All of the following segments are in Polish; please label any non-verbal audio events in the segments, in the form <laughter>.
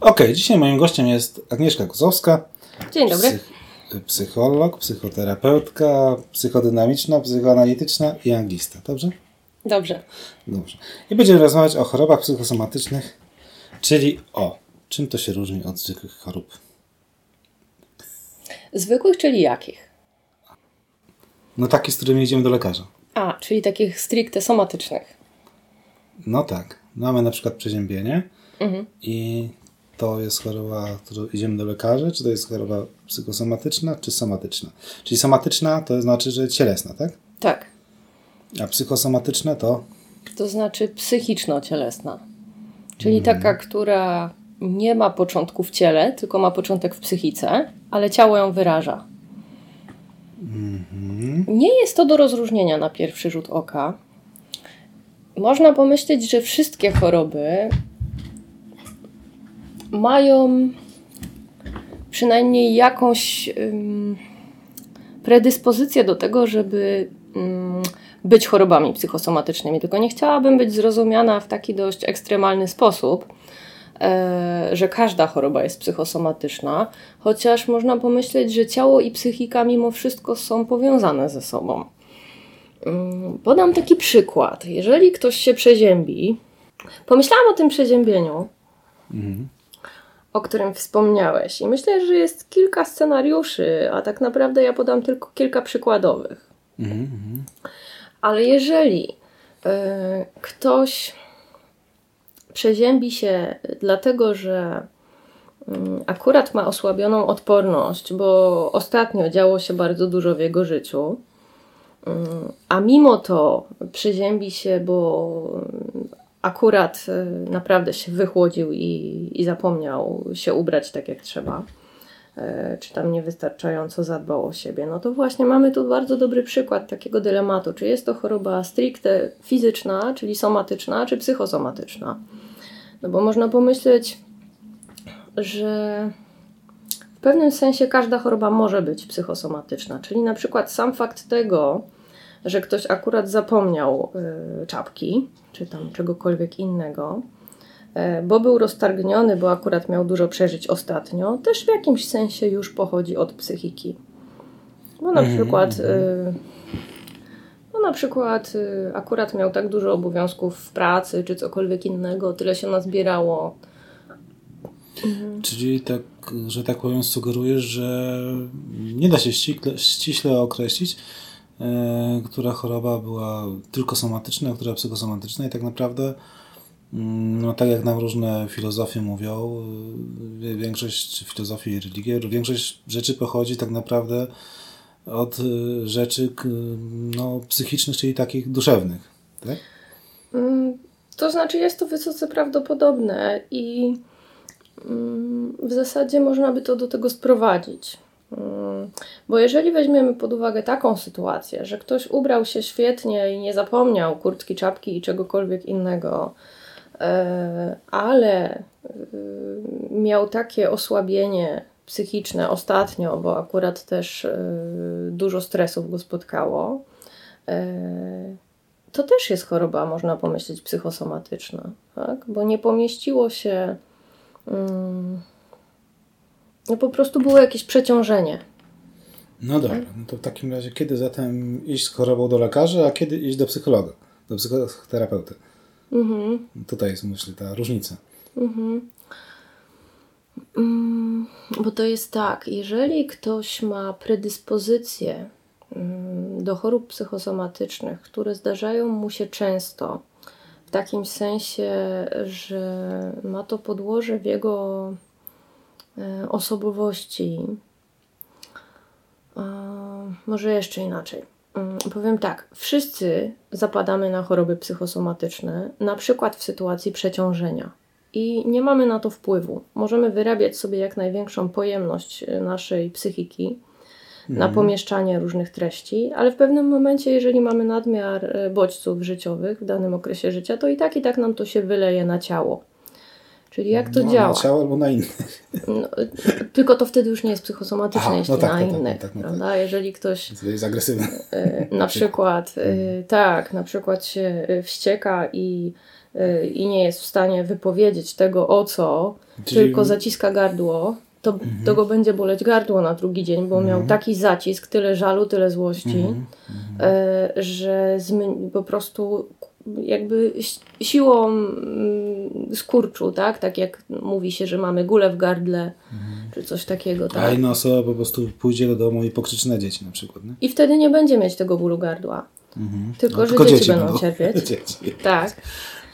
Okej, dzisiaj moim gościem jest Agnieszka Kozowska. Dzień dobry. Psych- psycholog, psychoterapeutka, psychodynamiczna, psychoanalityczna i anglista. Dobrze? Dobrze. Dobrze. I będziemy rozmawiać o chorobach psychosomatycznych, czyli o czym to się różni od zwykłych chorób. Zwykłych, czyli jakich? No takie, z którymi idziemy do lekarza. A, czyli takich stricte somatycznych. No tak. Mamy na przykład przeziębienie Mhm. i to jest choroba, którą idziemy do lekarza, czy to jest choroba psychosomatyczna, czy somatyczna? Czyli somatyczna to znaczy, że cielesna, tak? Tak. A psychosomatyczna to To znaczy psychiczno-cielesna. Czyli taka, która nie ma początku w ciele, tylko ma początek w psychice, ale ciało ją wyraża. Nie jest to do rozróżnienia na pierwszy rzut oka. Można pomyśleć, że wszystkie choroby mają przynajmniej jakąś predyspozycję do tego, żeby być chorobami psychosomatycznymi. Tylko nie chciałabym być zrozumiana w taki dość ekstremalny sposób, e, że każda choroba jest psychosomatyczna, chociaż można pomyśleć, że ciało i psychika mimo wszystko są powiązane ze sobą. Podam taki przykład. Jeżeli ktoś się przeziębi, pomyślałam o tym przeziębieniu, o którym wspomniałeś, i myślę, że jest kilka scenariuszy, a tak naprawdę ja podam tylko kilka przykładowych. Ale jeżeli y, ktoś przeziębi się dlatego, że mm, akurat ma osłabioną odporność, bo ostatnio działo się bardzo dużo w jego życiu, mm, a mimo to przeziębi się, bo akurat y, naprawdę się wychłodził i, i zapomniał się ubrać tak jak trzeba, e, czy tam niewystarczająco zadbał o siebie, no to właśnie mamy tu bardzo dobry przykład takiego dylematu, czy jest to choroba stricte fizyczna, czyli somatyczna, czy psychosomatyczna. No bo można pomyśleć, że w pewnym sensie każda choroba może być psychosomatyczna, czyli na przykład sam fakt tego, że ktoś akurat zapomniał y, czapki, czy tam czegokolwiek innego, e, bo był roztargniony, bo akurat miał dużo przeżyć ostatnio, też w jakimś sensie już pochodzi od psychiki. Bo na przykład, y, no na przykład y, akurat miał tak dużo obowiązków w pracy, czy cokolwiek innego, tyle się nazbierało. Czyli tak, że tak powiem, sugerujesz, że nie da się ściśle, ściśle określić, e, która choroba była tylko somatyczna, a która psychosomatyczna i tak naprawdę mm, no tak jak nam różne filozofie mówią, y, większość filozofii i religii, większość rzeczy pochodzi tak naprawdę od y, rzeczy no, psychicznych, czyli takich duszewnych. Tak? Mm, To znaczy, jest to wysoce prawdopodobne i mm, w zasadzie można by to do tego sprowadzić. Mm, Bo jeżeli weźmiemy pod uwagę taką sytuację, że ktoś ubrał się świetnie i nie zapomniał kurtki, czapki i czegokolwiek innego, e, ale y, miał takie osłabienie psychiczne ostatnio, bo akurat też y, dużo stresów go spotkało, e, to też jest choroba, można pomyśleć, psychosomatyczna, tak? bo nie pomieściło się. Mm, no po prostu było jakieś przeciążenie. No dobra, no to w takim razie kiedy zatem iść z chorobą do lekarza, a kiedy iść do psychologa, do psychoterapeuty? Mhm. Tutaj jest, myślę, ta różnica. Mm, bo to jest tak, jeżeli ktoś ma predyspozycję mm, do chorób psychosomatycznych, które zdarzają mu się często, w takim sensie, że ma to podłoże w jego osobowości, a, może jeszcze inaczej. Mm, Powiem tak, wszyscy zapadamy na choroby psychosomatyczne, na przykład w sytuacji przeciążenia. I nie mamy na to wpływu. Możemy wyrabiać sobie jak największą pojemność e, naszej psychiki na pomieszczanie różnych treści, ale w pewnym momencie, jeżeli mamy nadmiar e, bodźców życiowych w danym okresie życia, to i tak i tak nam to się wyleje na ciało. Czyli jak to no, działa? Na ciało albo na innych. No, tylko to wtedy już nie jest psychosomatyczne, Aha, jeśli no tak, na no tak, innych, no tak, no tak. prawda? Jeżeli ktoś To jest agresywne. e, na przykład, e, tak, na przykład się e, wścieka i i nie jest w stanie wypowiedzieć tego o co, Czyli- tylko zaciska gardło, to, to go będzie boleć gardło na drugi dzień, bo miał taki zacisk, tyle żalu, tyle złości, e, że zmy- po prostu jakby si- siłą mm, skurczu, tak? Tak jak mówi się, że mamy gulę w gardle, czy coś takiego, A tak? inna osoba po prostu pójdzie do domu i pokrzyczy na dzieci na przykład, nie? I wtedy nie będzie mieć tego bólu gardła. Tylko, No, że tylko dzieci, będą cierpieć. <laughs> Dzieci. Tak,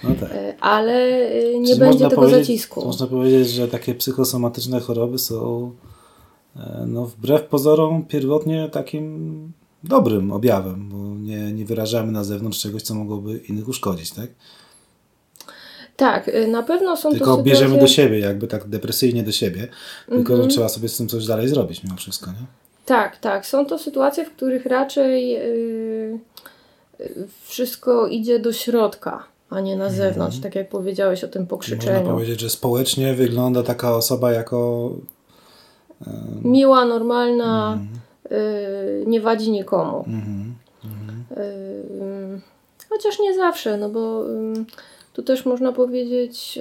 No tak. e, ale e, nie Czyli będzie tego zacisku. Można powiedzieć, że takie psychosomatyczne choroby są e, no, wbrew pozorom pierwotnie takim dobrym objawem, bo nie, nie wyrażamy na zewnątrz czegoś, co mogłoby innych uszkodzić, tak? Tak, e, na pewno są Tylko to bierzemy sytuacje... do siebie, jakby tak depresyjnie do siebie, tylko Mhm. że trzeba sobie z tym coś dalej zrobić mimo wszystko, nie? Tak, tak. Są to sytuacje, w których raczej yy, yy, wszystko idzie do środka, a nie na zewnątrz, tak jak powiedziałeś o tym Czyli Można pokrzyczeniu. powiedzieć, że społecznie wygląda taka osoba jako Miła, normalna, yy, nie wadzi nikomu. mhm, Yy, chociaż nie zawsze, no bo yy, tu też można powiedzieć,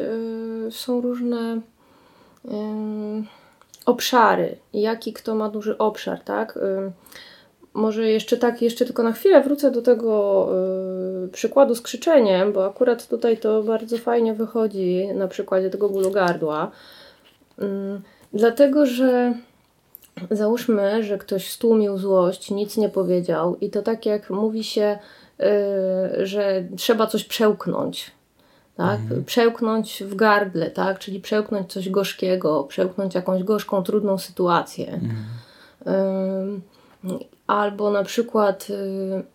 są różne obszary. Jaki kto ma duży obszar, tak? Może jeszcze tak, jeszcze tylko na chwilę wrócę do tego przykładu z krzyczeniem, bo akurat tutaj to bardzo fajnie wychodzi na przykładzie tego bólu gardła. Dlatego, że Załóżmy, że ktoś stłumił złość, nic nie powiedział, i to tak jak mówi się, y, że trzeba coś przełknąć. Tak? Przełknąć w gardle, tak? czyli przełknąć coś gorzkiego, przełknąć jakąś gorzką, trudną sytuację. Ym, Albo na przykład,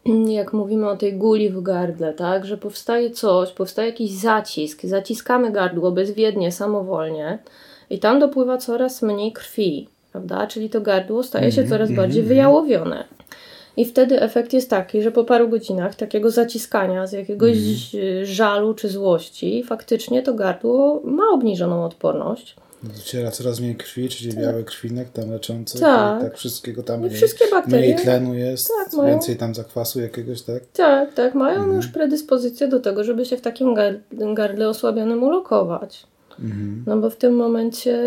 y, jak mówimy o tej guli w gardle, tak, że powstaje coś, powstaje jakiś zacisk, zaciskamy gardło bezwiednie, samowolnie i tam dopływa coraz mniej krwi, prawda? Czyli to gardło staje się coraz bardziej wyjałowione. I wtedy efekt jest taki, że po paru godzinach takiego zaciskania z jakiegoś żalu czy złości, faktycznie to gardło ma obniżoną odporność. dociera coraz mniej krwi, czyli biały krwinek tam leczący, Tak. tak, tak wszystkiego tam I mniej, wszystkie bakterie- mniej tlenu jest, Tak, mają- więcej tam zakwasu jakiegoś, tak? Tak, tak, mają już predyspozycję do tego, żeby się w takim gar- gardle osłabionym ulokować. No bo w tym momencie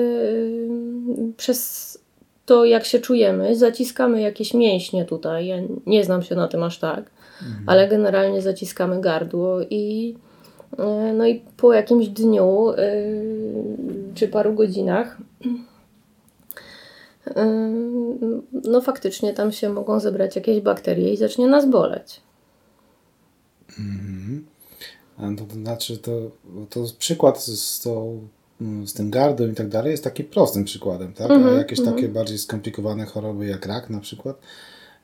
przez to, jak się czujemy, zaciskamy jakieś mięśnie tutaj. Ja nie znam się na tym aż tak, ale generalnie zaciskamy gardło i y, no i po jakimś dniu y, czy paru godzinach y, no faktycznie tam się mogą zebrać jakieś bakterie i zacznie nas boleć. A to, znaczy, to, to przykład z, tą, mm, z tym gardłem i tak dalej jest takim prostym przykładem, tak? Mhm, A jakieś takie bardziej skomplikowane choroby jak rak na przykład,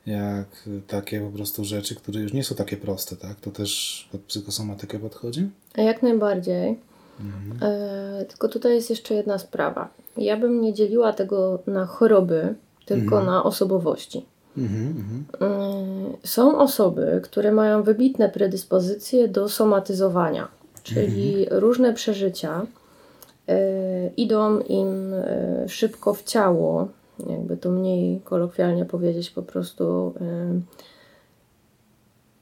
jak takie po prostu rzeczy, które już nie są takie proste, tak? To też pod psychosomatykę podchodzi? A Jak najbardziej. E, tylko tutaj jest jeszcze jedna sprawa. Ja bym nie dzieliła tego na choroby, tylko na osobowości. Mhm, mhm. Są osoby, które mają wybitne predyspozycje do somatyzowania, czyli różne przeżycia y, idą im y, szybko w ciało, jakby to mniej kolokwialnie powiedzieć, po prostu y,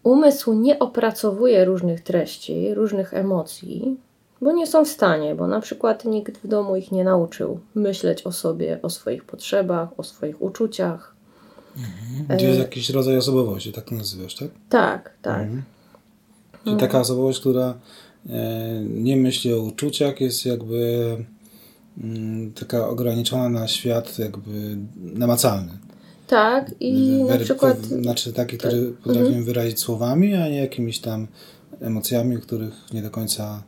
umysł nie opracowuje różnych treści, różnych emocji, bo nie są w stanie, bo na przykład nikt w domu ich nie nauczył myśleć o sobie, o swoich potrzebach, o swoich uczuciach. Gdzie jest jakiś rodzaj osobowości, tak to nazywasz, tak? Tak, tak. Czyli taka osobowość, która e, nie myśli o uczuciach, jest jakby mm, taka ograniczona na świat jakby namacalny. Tak, i na przykład to Znaczy taki, który potrafimy wyrazić słowami, a nie jakimiś tam emocjami, których nie do końca...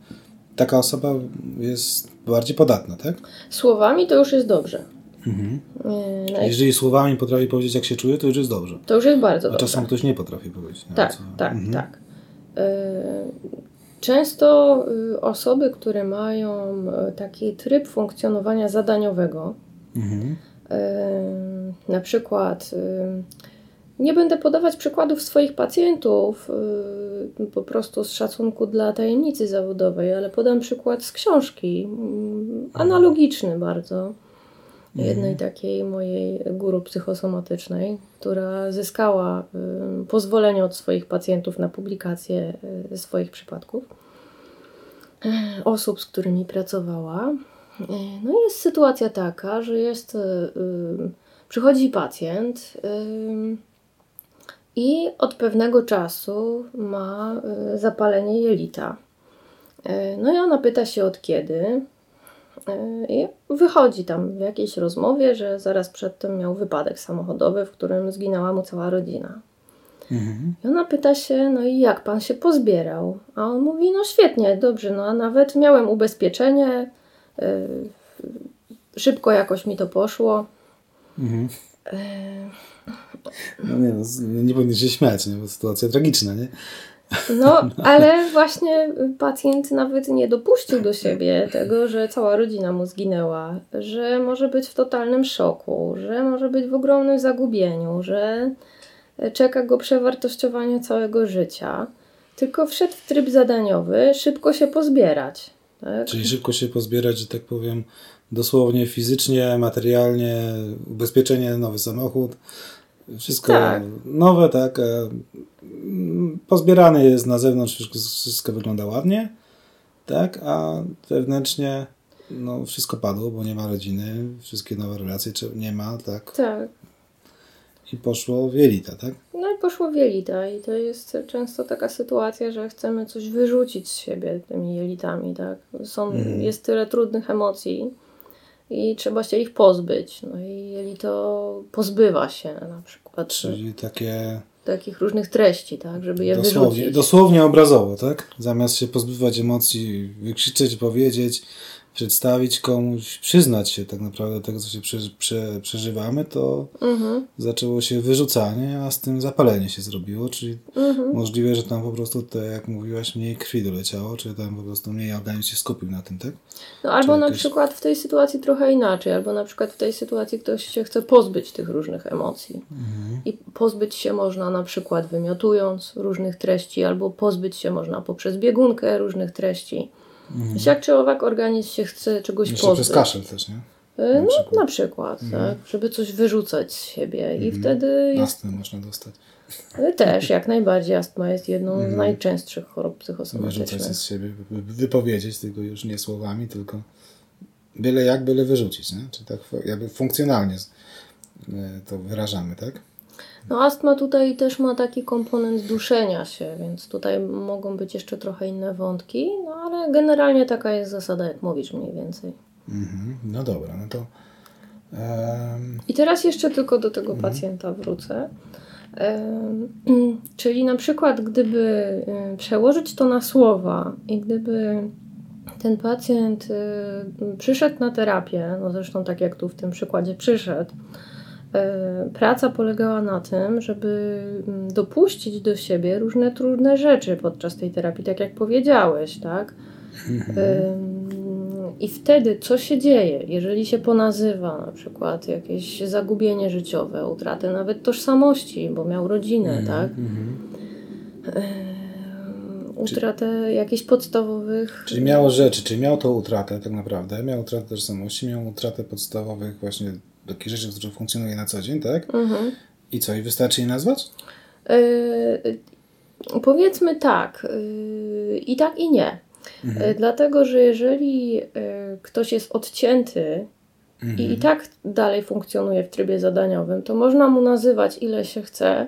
Taka osoba jest bardziej podatna, tak? słowami to już jest dobrze. Mhm. Yy, naj- Jeżeli słowami potrafi powiedzieć, jak się czuje, to już jest dobrze. To już jest bardzo A dobrze. czasem ktoś nie potrafi powiedzieć. Tak, co- tak, Mhm. tak. Yy, Często yy, osoby, które mają yy, taki tryb funkcjonowania zadaniowego, Mhm. na przykład nie będę podawać przykładów swoich pacjentów, po prostu z szacunku dla tajemnicy zawodowej, ale podam przykład z książki, yy, analogiczny bardzo. Jednej takiej mojej guru psychosomatycznej, która zyskała y, pozwolenie od swoich pacjentów na publikację y, swoich przypadków. e, osób, z którymi pracowała. E, no i jest sytuacja taka, że jest, przychodzi pacjent i od pewnego czasu ma zapalenie jelita. No i ona pyta się od kiedy. I wychodzi tam w jakiejś rozmowie, że zaraz przedtem miał wypadek samochodowy, w którym zginęła mu cała rodzina. Mhm. I ona pyta się, no i jak pan się pozbierał? A on mówi, no świetnie, dobrze, no a nawet miałem ubezpieczenie, yy, szybko jakoś mi to poszło. Mhm. Yy. No nie, no, nie powinien się śmiać, nie? bo sytuacja tragiczna, nie? No, ale właśnie pacjent nawet nie dopuścił do siebie tego, że cała rodzina mu zginęła, że może być w totalnym szoku, że może być w ogromnym zagubieniu, że czeka go przewartościowanie całego życia, tylko wszedł w tryb zadaniowy, szybko się pozbierać. Tak? Czyli szybko się pozbierać, że tak powiem, dosłownie fizycznie, materialnie, ubezpieczenie, nowy samochód, wszystko tak. nowe, tak. Pozbierany jest na zewnątrz, wszystko, wszystko wygląda ładnie, tak, a wewnętrznie no, wszystko padło, bo nie ma rodziny, wszystkie nowe relacje nie ma, tak. Tak. I poszło w jelita, tak? No i poszło w jelita i to jest często taka sytuacja, że chcemy coś wyrzucić z siebie tymi jelitami, tak? Są, mm. Jest tyle trudnych emocji i trzeba się ich pozbyć. No i jelito pozbywa się na przykład. Czyli takie... Takich różnych treści, tak? Żeby je dosłownie, wyrzucić. Dosłownie obrazowo, tak? Zamiast się pozbywać emocji, wykrzyczeć, powiedzieć, przedstawić komuś, przyznać się tak naprawdę do tego, co się prze, prze, przeżywamy, to mhm. zaczęło się wyrzucanie, a z tym zapalenie się zrobiło, czyli mhm. możliwe, że tam po prostu, te, jak mówiłaś, mniej krwi doleciało, czy tam po prostu mniej organizm się skupił na tym, tak? No albo na przykład w tej sytuacji trochę inaczej, albo na przykład w tej sytuacji ktoś się chce pozbyć tych różnych emocji. Mhm. I pozbyć się można na przykład wymiotując różnych treści, albo pozbyć się można poprzez biegunkę różnych treści. Mhm. Jak czy owak organizm się chce czegoś Jeszcze pozbyć. przez kaszel też, nie? E, na no przykład. na przykład, mhm. tak, żeby coś wyrzucać z siebie mhm. i wtedy... Jest... Astmę można dostać. Też, jak najbardziej. Astma jest jedną z mhm. najczęstszych chorób psychosomatycznych. Wyrzucać z siebie, wypowiedzieć, tylko już nie słowami, tylko byle jak, byle wyrzucić, nie? Czy tak jakby funkcjonalnie e, to wyrażamy, tak? No astma tutaj też ma taki komponent duszenia się, więc tutaj mogą być jeszcze trochę inne wątki, no ale generalnie taka jest zasada, jak mówisz mniej więcej. Mhm, no dobra, no to... Um... I teraz jeszcze tylko do tego mhm. pacjenta wrócę. <clears throat> Czyli na przykład, gdyby przełożyć to na słowa i gdyby ten pacjent przyszedł na terapię, no zresztą tak jak tu w tym przykładzie przyszedł, praca polegała na tym, żeby mm, dopuścić do siebie różne trudne rzeczy podczas tej terapii, tak jak powiedziałeś, tak? I wtedy co się dzieje, jeżeli się ponazywa na przykład jakieś zagubienie życiowe, utratę nawet tożsamości, bo miał rodzinę, mhm, tak? Mhm. Utratę Czy, jakichś podstawowych. Czyli miało rzeczy, czyli miał to utratę tak naprawdę, miał utratę tożsamości, miał utratę podstawowych właśnie takich rzeczy, które funkcjonuje na co dzień, tak? Mhm. I co, i wystarczy je nazwać? Yy, powiedzmy tak. Yy, I tak, i nie. Mhm. Yy, dlatego, że jeżeli ktoś jest odcięty mhm. i, i tak dalej funkcjonuje w trybie zadaniowym, to można mu nazywać ile się chce,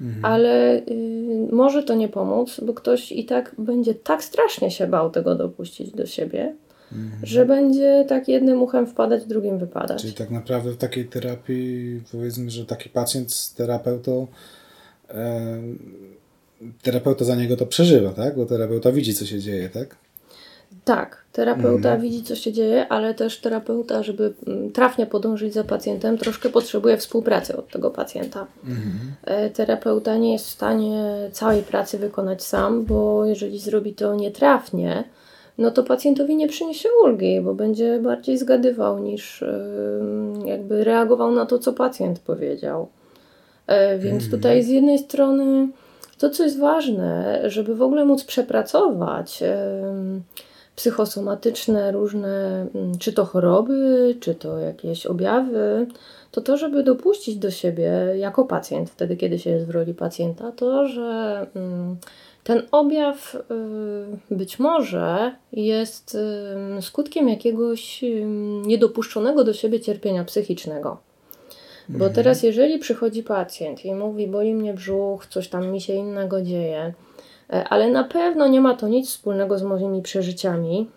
mhm. ale y, może to nie pomóc, bo ktoś i tak będzie tak strasznie się bał tego dopuścić do siebie, Mhm. Że będzie tak jednym uchem wpadać, drugim wypadać. Czyli tak naprawdę w takiej terapii, powiedzmy, że taki pacjent z terapeutą, e, terapeuta za niego to przeżywa, tak? Bo terapeuta widzi, co się dzieje, tak? Tak, terapeuta mhm. widzi, co się dzieje, ale też terapeuta, żeby mm, trafnie podążyć za pacjentem, troszkę potrzebuje współpracy od tego pacjenta. Mhm. E, terapeuta nie jest w stanie całej pracy wykonać sam, bo jeżeli zrobi to nietrafnie, no to pacjentowi nie przyniesie ulgi, bo będzie bardziej zgadywał niż jakby reagował na to, co pacjent powiedział. E, więc mhm. tutaj z jednej strony to, co jest ważne, żeby w ogóle móc przepracować psychosomatyczne różne, mm, czy to choroby, czy to jakieś objawy, to to, żeby dopuścić do siebie jako pacjent, wtedy kiedy się jest w roli pacjenta, to, że mm, Ten objaw y, być może jest y, skutkiem jakiegoś y, niedopuszczonego do siebie cierpienia psychicznego. Bo teraz, jeżeli przychodzi pacjent i mówi, boli mnie brzuch, coś tam mi się innego dzieje, e, ale na pewno nie ma to nic wspólnego z moimi przeżyciami,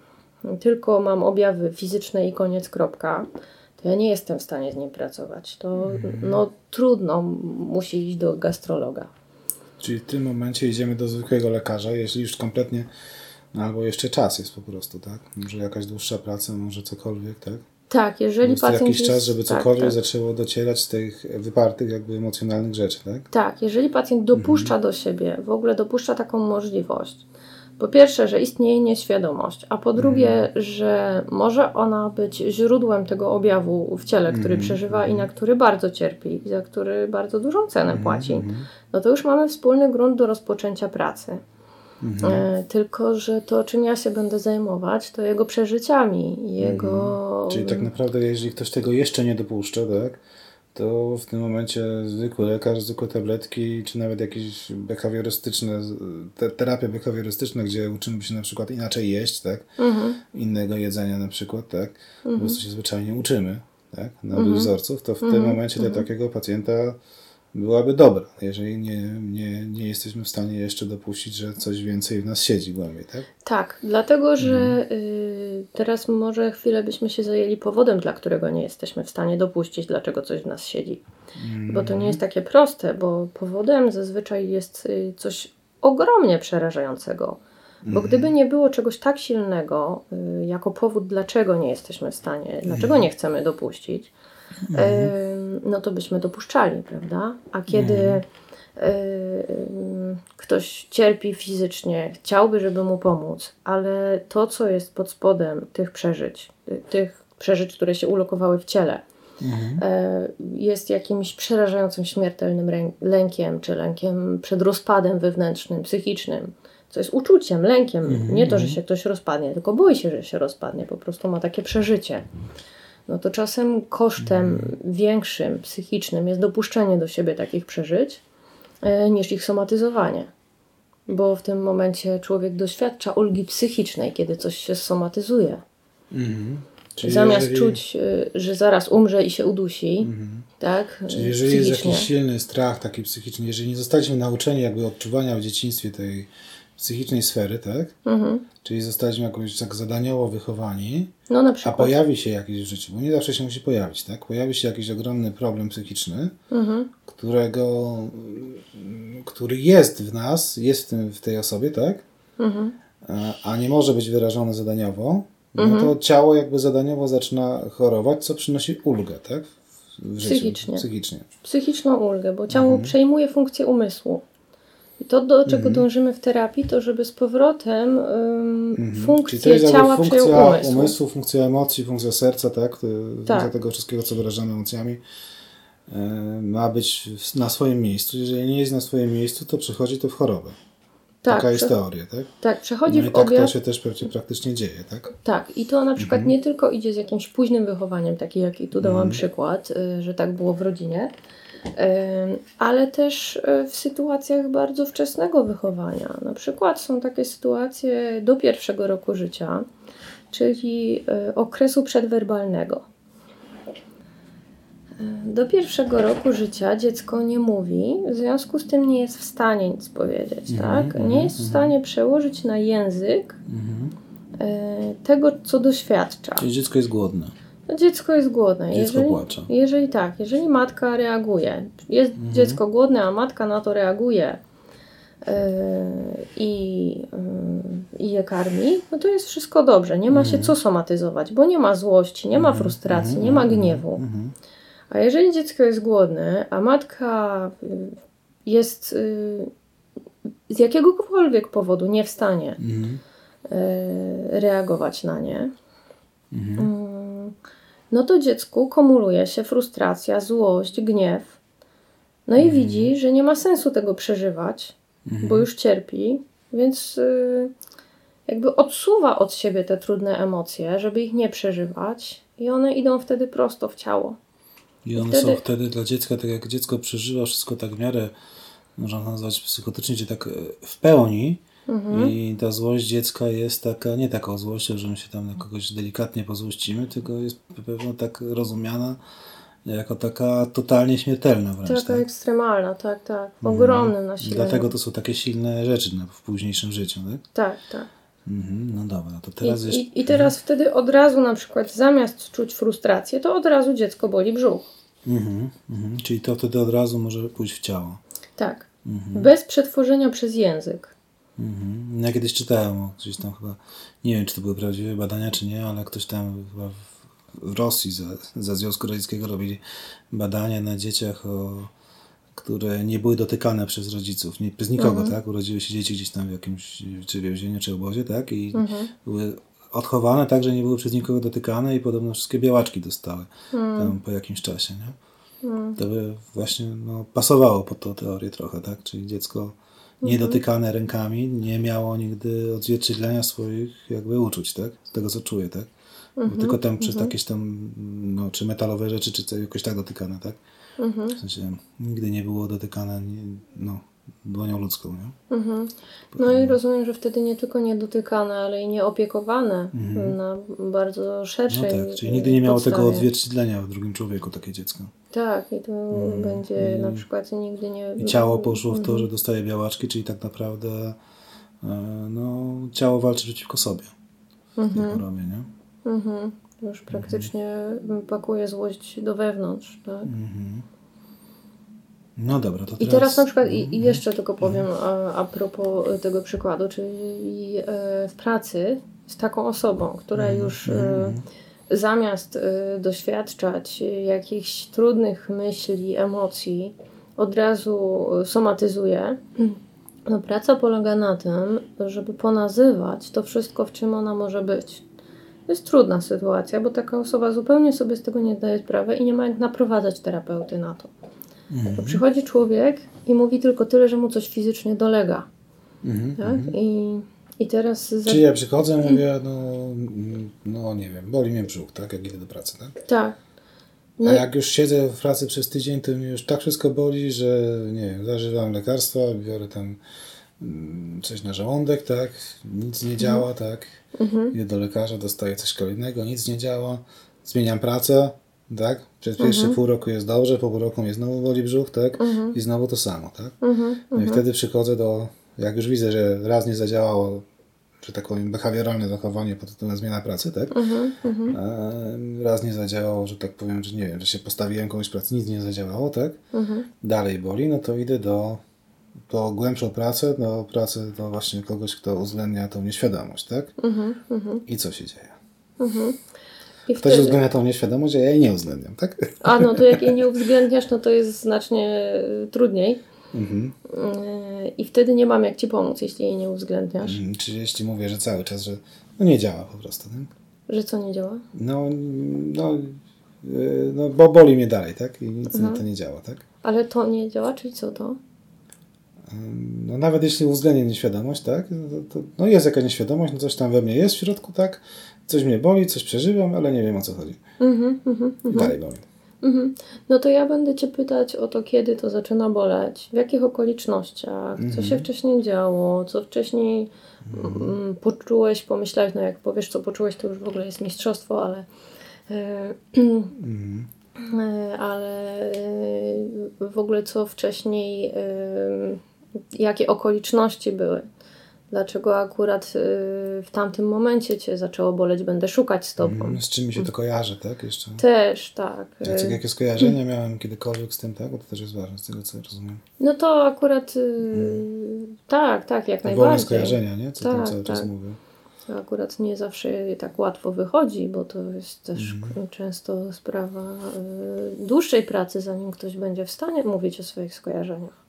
tylko mam objawy fizyczne i koniec, kropka, to ja nie jestem w stanie z nim pracować. To no, trudno, musi iść do gastrologa. Czyli w tym momencie idziemy do zwykłego lekarza, jeśli już kompletnie, no albo jeszcze czas jest po prostu, tak? Może jakaś dłuższa praca, może cokolwiek, tak? Tak, jeżeli Jest pacjent jakiś jest, czas, żeby tak, cokolwiek tak. zaczęło docierać z tych wypartych, jakby emocjonalnych rzeczy, tak? Tak, jeżeli pacjent dopuszcza Mhm. do siebie, w ogóle dopuszcza taką możliwość, po pierwsze, że istnieje nieświadomość, a po drugie, Mhm. że może ona być źródłem tego objawu w ciele, który Mhm. przeżywa i na który bardzo cierpi i za który bardzo dużą cenę Mhm. płaci, no to już mamy wspólny grunt do rozpoczęcia pracy. Mhm. E, tylko, że to, czym ja się będę zajmować, to jego przeżyciami, jego. Mhm. Czyli tak naprawdę, jeżeli ktoś tego jeszcze nie dopuszcza, tak? To w tym momencie zwykły lekarz, zwykłe tabletki, czy nawet jakieś behawiorystyczne, te, terapie behawiorystyczne, gdzie uczymy się na przykład inaczej jeść, tak? Mhm. Innego jedzenia na przykład, tak? Po prostu się zwyczajnie uczymy, tak? Nowych Mhm. wzorców, to w tym momencie dla takiego pacjenta byłaby dobra, jeżeli nie, nie, nie jesteśmy w stanie jeszcze dopuścić, że coś więcej w nas siedzi głębiej, tak? Tak, dlatego że Mhm. y, teraz może chwilę byśmy się zajęli powodem, dla którego nie jesteśmy w stanie dopuścić, dlaczego coś w nas siedzi. Bo to nie jest takie proste, bo powodem zazwyczaj jest y, coś ogromnie przerażającego. Bo gdyby nie było czegoś tak silnego y, jako powód, dlaczego nie jesteśmy w stanie, dlaczego nie chcemy dopuścić, y, no to byśmy dopuszczali, prawda? A kiedy y, y, ktoś cierpi fizycznie, chciałby, żeby mu pomóc, ale to, co jest pod spodem tych przeżyć, y, tych przeżyć, które się ulokowały w ciele, e, jest jakimś przerażającym, śmiertelnym lękiem, czy lękiem przed rozpadem wewnętrznym, psychicznym, co jest uczuciem, lękiem. Nie to, że się ktoś rozpadnie, tylko boi się, że się rozpadnie, po prostu ma takie przeżycie. No to czasem kosztem większym, psychicznym jest dopuszczenie do siebie takich przeżyć, e, niż ich somatyzowanie. Bo w tym momencie człowiek doświadcza ulgi psychicznej, kiedy coś się somatyzuje. Czyli Zamiast jeżeli- czuć, y, że zaraz umrze i się udusi, tak? Czyli y, jeżeli jest psychicznie. jakiś silny strach taki psychiczny, jeżeli nie zostaliśmy nauczeni jakby odczuwania w dzieciństwie tej psychicznej sfery, tak? Mhm. Czyli zostaliśmy jakoś tak zadaniowo wychowani, No na a przykład. pojawi się jakiś w życiu, bo nie zawsze się musi pojawić, tak? Pojawi się jakiś ogromny problem psychiczny, Mhm. którego, który jest w nas, jest w, tym, w tej osobie, tak? Mhm. A- A nie może być wyrażony zadaniowo, no to ciało jakby zadaniowo zaczyna chorować, co przynosi ulgę, tak? W życiu. Psychicznie. Psychicznie. Psychiczną ulgę, bo ciało Mhm. przejmuje funkcję umysłu. I to, do czego dążymy w terapii, to żeby z powrotem ym, Mhm. Czyli to funkcję ciała przejął funkcja umysł. umysłu, funkcja emocji, funkcja serca, tak? To, Tak. Funkcja tego wszystkiego, co wyrażamy emocjami, e, ma być na swoim miejscu. Jeżeli nie jest na swoim miejscu, to przechodzi to w chorobę. Tak, Taka jest teoria, tak? Tak, przechodzi No i w tak to objaw. się też praktycznie dzieje, tak? Tak, i to na przykład Mhm. nie tylko idzie z jakimś późnym wychowaniem, taki jaki tu dałam przykład, y, że tak było w rodzinie, ale też y, w sytuacjach bardzo wczesnego wychowania. Na przykład są takie sytuacje do pierwszego roku życia, czyli y, okresu przedwerbalnego. Do pierwszego roku życia dziecko nie mówi, w związku z tym nie jest w stanie nic powiedzieć, tak? Nie jest w stanie przełożyć na język e, tego, co doświadcza. Czyli dziecko jest głodne. No, dziecko jest głodne. Dziecko jeżeli, płacze. Jeżeli tak, jeżeli matka reaguje, jest dziecko głodne, a matka na to reaguje e, i, e, i je karmi, no to jest wszystko dobrze. Nie ma się co somatyzować, bo nie ma złości, nie ma frustracji, nie ma gniewu. A jeżeli dziecko jest głodne, a matka y, jest y, z jakiegokolwiek powodu nie w stanie Mhm. y, reagować na nie, mm, no to dziecku kumuluje się frustracja, złość, gniew. No i widzi, że nie ma sensu tego przeżywać, bo już cierpi, więc y, jakby odsuwa od siebie te trudne emocje, żeby ich nie przeżywać, i one idą wtedy prosto w ciało. I one Wtedy- są wtedy dla dziecka, tak jak dziecko przeżywa wszystko tak w miarę można nazwać psychotycznie, czy tak e, w pełni. I ta złość dziecka jest taka, nie taką złością, że my się tam na kogoś delikatnie pozłościmy, tylko jest pewno tak rozumiana jako taka totalnie śmiertelna wręcz. Taka tak? ekstremalna, tak, tak. Ogromnym nasilenie. Dlatego to są takie silne rzeczy na, w późniejszym życiu, tak? Tak, tak. Mhm, no dobra, to teraz I, jeszcze... i, I teraz wtedy od razu na przykład zamiast czuć frustrację, to od razu dziecko boli brzuch. Mhm, mhm. Czyli to wtedy od razu może pójść w ciało. Tak. Bez przetworzenia przez język. Mhm. Ja kiedyś czytałem gdzieś tam chyba, nie wiem czy to były prawdziwe badania czy nie, ale ktoś tam chyba w, Rosji za, za Związku Radzieckiego robili badania na dzieciach, o, które nie były dotykane przez rodziców, nie, przez nikogo, tak? Urodziły się dzieci gdzieś tam w jakimś czy więzieniu, czy obozie, tak? I były odchowane tak, że nie były przez nikogo dotykane i podobno wszystkie białaczki dostały tam po jakimś czasie, nie? To by właśnie no, pasowało pod tą teorię trochę, tak? Czyli dziecko niedotykane rękami nie miało nigdy odzwierciedlenia swoich jakby uczuć, tak? Tego, co czuje, tak? Bo tylko tam przez jakieś tam, no, czy metalowe rzeczy, czy co, jakoś tak dotykane, tak? W sensie nigdy nie było dotykane, nie, no, dłonią ludzką, nie? No i rozumiem, że wtedy nie tylko niedotykane, ale i nieopiekowane na bardzo No szerszej tak, czyli nigdy nie miało tego podstawie. odzwierciedlenia w drugim człowieku takie dziecko. Tak, i to będzie na przykład nigdy nie... I ciało poszło w to, że dostaje białaczki, czyli tak naprawdę e, no, ciało walczy przeciwko sobie w tej chorobie, nie? Mhm. Już praktycznie pakuje złość do wewnątrz, tak? No dobra, to I teraz... teraz na przykład, i, i jeszcze tylko powiem a, a propos tego przykładu, czyli e, w pracy z taką osobą, która już e, zamiast e, doświadczać jakichś trudnych myśli, emocji, od razu somatyzuje, no praca polega na tym, żeby ponazywać to wszystko, w czym ona może być. To jest trudna sytuacja, bo taka osoba zupełnie sobie z tego nie zdaje sprawy i nie ma jak naprowadzać terapeuty na to. Bo przychodzi człowiek i mówi tylko tyle, że mu coś fizycznie dolega. tak? I, I teraz. Za... Czyli ja przychodzę i mówię, no, mm, no nie wiem, boli mnie brzuch, tak, jak idę do pracy, tak? Tak. A jak już siedzę w pracy przez tydzień, to mi już tak wszystko boli, że nie wiem, zażywam lekarstwa, biorę tam mm, coś na żołądek, tak, nic nie działa, tak, idę do lekarza, dostaję coś kolejnego, nic nie działa, zmieniam pracę, tak, przez pierwsze pół roku jest dobrze, po pół roku mnie znowu boli brzuch, tak, i znowu to samo, tak. No i wtedy przychodzę do, jak już widzę, że raz nie zadziałało, że tak powiem, behawioralne zachowanie pod tytułem zmiana pracy, tak? E, Raz nie zadziałało, że tak powiem, że nie wiem, że się postawiłem komuś pracy, nic nie zadziałało, tak? Dalej boli, no to idę do, do głębszą pracę, do pracy do właśnie kogoś, kto uwzględnia tą nieświadomość, tak? I co się dzieje? I Ktoś wtedy... uwzględnia tą nieświadomość, a ja jej nie uwzględniam, tak? A no to jak jej nie uwzględniasz, no to jest znacznie y, trudniej. Mhm. Y, I wtedy nie mam jak ci pomóc, jeśli jej nie uwzględniasz. Mm, Czyli jeśli mówię, że cały czas, że no nie działa po prostu, tak? Że co nie działa? No, no, yy, no bo boli mnie dalej, tak? I nic na to nie działa, tak? Ale to nie działa, czyli co to? No nawet jeśli uwzględnię nieświadomość, tak? No, to, to, no jest jakaś nieświadomość, no coś tam we mnie jest w środku, tak? Coś mnie boli, coś przeżywam, ale nie wiem o co chodzi. I dalej boli. Mhm. No to ja będę Cię pytać o to, kiedy to zaczyna boleć, w jakich okolicznościach, co się wcześniej działo, co wcześniej mm, poczułeś, pomyślałeś, no jak powiesz, co poczułeś, to już w ogóle jest mistrzostwo, ale e, e, ale e, w ogóle co wcześniej, e, jakie okoliczności były. Dlaczego akurat e, w tamtym momencie Cię zaczęło boleć, będę szukać z Tobą. Mm, Z czym mi się to kojarzy, tak? Jeszcze. Też, tak. Jak, jakie skojarzenia miałem kiedykolwiek z tym, tak? Bo to też jest ważne, z tego co rozumiem. No to akurat y, tak, tak, jak Wolne najbardziej. skojarzenia, nie? Co tam Tak, cały czas tak. mówię. To akurat nie zawsze tak łatwo wychodzi, bo to jest też k- często sprawa y, dłuższej pracy, zanim ktoś będzie w stanie mówić o swoich skojarzeniach.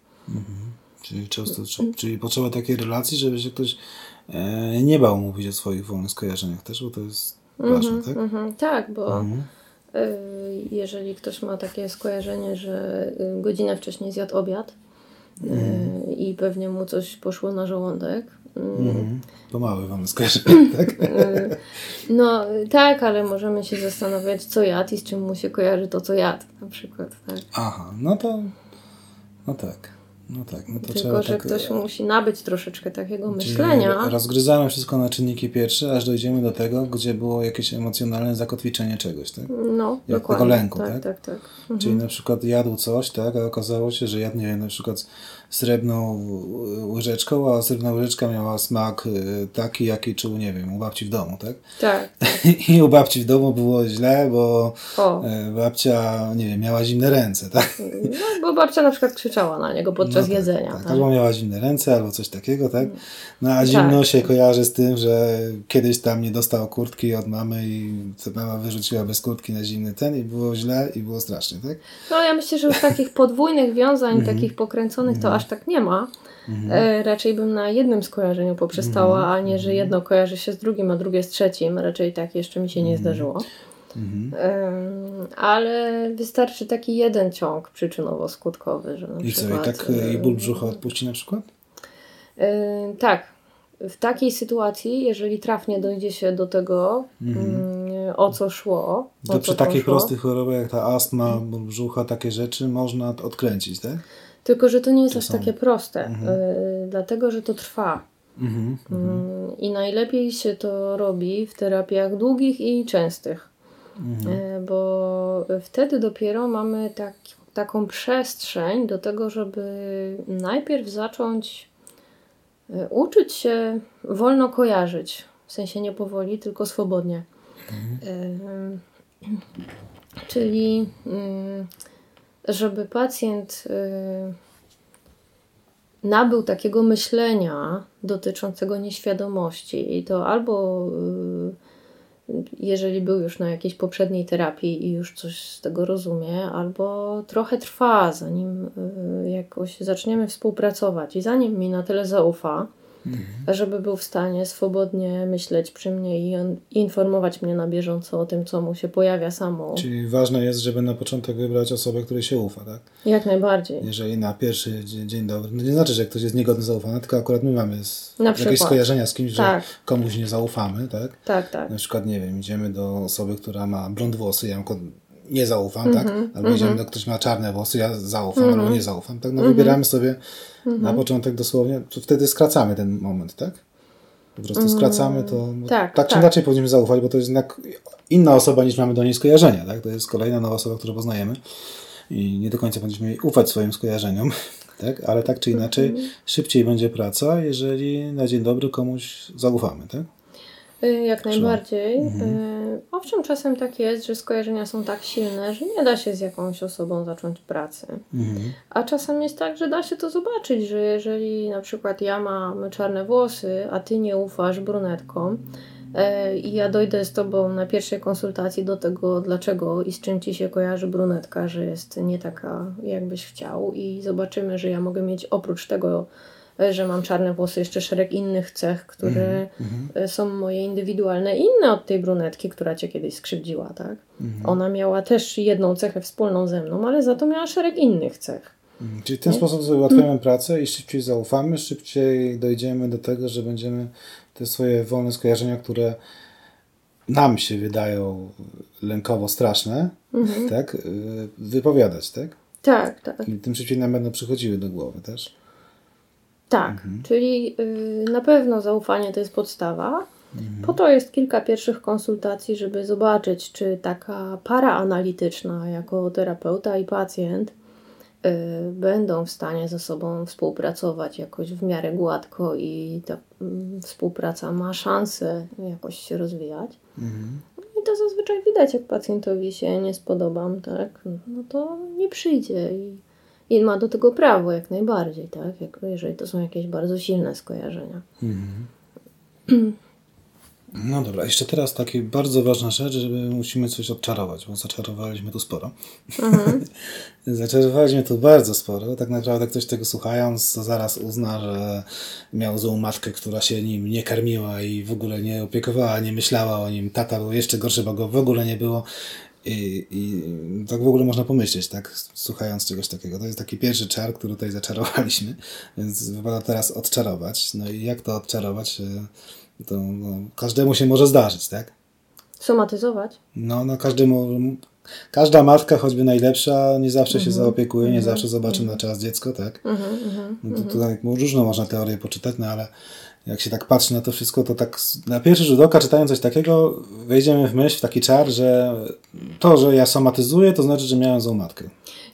Czyli, często, czyli potrzeba takiej relacji, żeby się ktoś e, nie bał mówić o swoich wolnych skojarzeniach też, bo to jest ważne, tak? Mhm, tak, bo Mhm. y, jeżeli ktoś ma takie skojarzenie, że y, godzinę wcześniej zjadł obiad y, i pewnie mu coś poszło na żołądek, Mhm. To małe wolne <laughs> skojarzenia, tak? Y, No tak, ale możemy się zastanawiać, co jadł i z czym mu się kojarzy to, co jadł na przykład. Tak. Aha, no to no tak. No tak, no to Tylko, trzeba że tak, ktoś e, musi nabyć troszeczkę takiego czyli myślenia. Rozgryzamy wszystko na czynniki pierwsze, aż dojdziemy do tego, gdzie było jakieś emocjonalne zakotwiczenie czegoś, tak? No, Jak dokładnie. tego lęku, tak, tak? tak, tak. Mhm. Czyli na przykład jadł coś, tak, a okazało się, że jadł, nie wiem, na przykład srebrną łyżeczką, a srebrna łyżeczka miała smak y, taki, jaki czuł, nie wiem, u babci w domu, tak? Tak. <laughs> I u babci w domu było źle, bo O. e, babcia, nie wiem, miała zimne ręce, tak? No, bo babcia na przykład krzyczała na niego podczas No tak, jedzenia. Tak, tak? albo miała zimne ręce, albo coś takiego, tak? No a zimno Tak. się kojarzy z tym, że kiedyś tam nie dostał kurtki od mamy i mama wyrzuciła bez kurtki na zimny ten i było źle i było strasznie, tak? No ja myślę, że już takich podwójnych wiązań, Mhm. takich pokręconych to aż tak nie ma. E, raczej bym na jednym skojarzeniu poprzestała, Mhm. a nie, że jedno kojarzy się z drugim, a drugie z trzecim. Raczej tak jeszcze mi się nie zdarzyło. Mhm. Ale wystarczy taki jeden ciąg przyczynowo-skutkowy, że na I co, i przykład... tak e, i ból brzucha odpuści na przykład? Tak. W takiej sytuacji, jeżeli trafnie dojdzie się do tego, mm, o co szło, Mhm. To przy takich prostych chorobach jak ta astma, ból brzucha, takie rzeczy można odkręcić, tak? Tylko, że to nie jest aż Mhm. takie proste, y, dlatego, że to trwa. Mhm. Mm, I najlepiej się to robi w terapiach długich i częstych, Mhm. Y, bo wtedy dopiero mamy tak, taką przestrzeń do tego, żeby najpierw zacząć y, uczyć się wolno kojarzyć. W sensie nie powoli, tylko swobodnie. Y, Czyli mm, żeby pacjent y, nabył takiego myślenia dotyczącego nieświadomości i to albo y, jeżeli był już na jakiejś poprzedniej terapii i już coś z tego rozumie, albo trochę trwa, zanim y, jakoś zaczniemy współpracować. I zanim mi na tyle zaufa, żeby był w stanie swobodnie myśleć przy mnie i on, informować mnie na bieżąco o tym, co mu się pojawia samo. Czyli ważne jest, żeby na początek wybrać osobę, której się ufa, tak? Jak najbardziej. Jeżeli na pierwszy dzień, dzień dobry, no nie znaczy, że ktoś jest niegodny zaufania, tylko akurat my mamy z, jakieś skojarzenia z kimś, Tak. że komuś nie zaufamy, tak? Tak, tak. Na przykład, nie wiem, idziemy do osoby, która ma blond włosy, ja ko- nie zaufam, Mhm, tak? Albo idziemy do ktoś ma czarne włosy, ja zaufam, albo nie zaufam, tak? No wybieramy sobie Mhm. na początek dosłownie, to wtedy skracamy ten moment, tak? Po prostu skracamy to, bo tak, tak czy tak. inaczej powinniśmy zaufać, bo to jest jednak inna osoba niż mamy do niej skojarzenia, tak? To jest kolejna nowa osoba, którą poznajemy i nie do końca powinniśmy jej ufać swoim skojarzeniom, <laughs> tak? Ale tak czy inaczej Mhm. szybciej będzie praca, jeżeli na dzień dobry komuś zaufamy, tak? Y, Jak najbardziej. Mhm. Y, Owszem, czasem tak jest, że skojarzenia są tak silne, że nie da się z jakąś osobą zacząć pracy. Mhm. A czasem jest tak, że da się to zobaczyć, że jeżeli na przykład ja mam czarne włosy, a ty nie ufasz brunetkom, e, i ja dojdę z tobą na pierwszej konsultacji do tego, dlaczego i z czym ci się kojarzy brunetka, że jest nie taka, jakbyś chciał, i zobaczymy, że ja mogę mieć oprócz tego, że mam czarne włosy, jeszcze szereg innych cech, które e, są moje indywidualne, inne od tej brunetki, która cię kiedyś skrzywdziła, tak? Ona miała też jedną cechę wspólną ze mną, ale za to miała szereg innych cech. Mhm. Czyli w ten sposób sobie ułatwiamy pracę i szybciej zaufamy, szybciej dojdziemy do tego, że będziemy te swoje wolne skojarzenia, które nam się wydają lękowo straszne, tak, y, wypowiadać, tak? Tak, tak. I tym szybciej nam będą przychodziły do głowy też. Tak, Mhm. czyli y, na pewno zaufanie to jest podstawa. Mhm. Po to jest kilka pierwszych konsultacji, żeby zobaczyć, czy taka para analityczna jako terapeuta i pacjent y, będą w stanie ze sobą współpracować jakoś w miarę gładko i ta mm, współpraca ma szansę jakoś się rozwijać. Mhm. I to zazwyczaj widać, jak pacjentowi się nie spodobam, tak? No to nie przyjdzie i, i ma do tego prawo jak najbardziej, tak? Jak, jeżeli to są jakieś bardzo silne skojarzenia. <clears throat> No dobra, jeszcze teraz taka bardzo ważna rzecz, żeby musimy coś odczarować, bo zaczarowaliśmy tu sporo. <laughs> zaczarowaliśmy tu bardzo sporo. Tak naprawdę ktoś tego słuchając, to zaraz uzna, że miał złą matkę, która się nim nie karmiła i w ogóle nie opiekowała, nie myślała o nim. Tata był jeszcze gorszy, bo go w ogóle nie było. I, I tak w ogóle można pomyśleć, tak, słuchając czegoś takiego. To jest taki pierwszy czar, który tutaj zaczarowaliśmy, <laughs> więc wypada teraz odczarować. No i jak to odczarować? E, To no, każdemu się może zdarzyć, tak? Somatyzować? No, no każdemu, każda matka, choćby najlepsza, nie zawsze się Mhm. zaopiekuje, nie Mhm. zawsze zobaczy na czas dziecko, tak? Mhm, mhm, No to mhm. tutaj różno można teorię poczytać, no ale jak się tak patrzy na to wszystko, to tak na pierwszy rzut oka czytając coś takiego, wejdziemy w myśl, w taki czar, że to, że ja somatyzuję, to znaczy, że miałem złą matkę.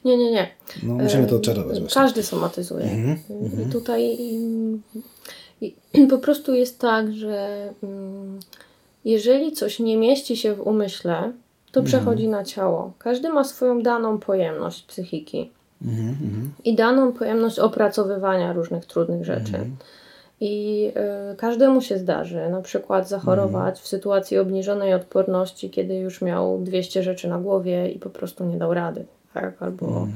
Nie, nie, nie. No musimy to E, odczarować właśnie. Każdy somatyzuje. Mhm, I mhm. tutaj i, <clears throat> po prostu jest tak, że mm, jeżeli coś nie mieści się w umyśle, to Mhm. przechodzi na ciało. Każdy ma swoją daną pojemność psychiki Mhm, mhm, i daną pojemność opracowywania różnych trudnych rzeczy. Mhm. I y, każdemu się zdarzy na przykład zachorować Mhm. w sytuacji obniżonej odporności, kiedy już miał 200 rzeczy na głowie i po prostu nie dał rady. Tak? Albo Mhm.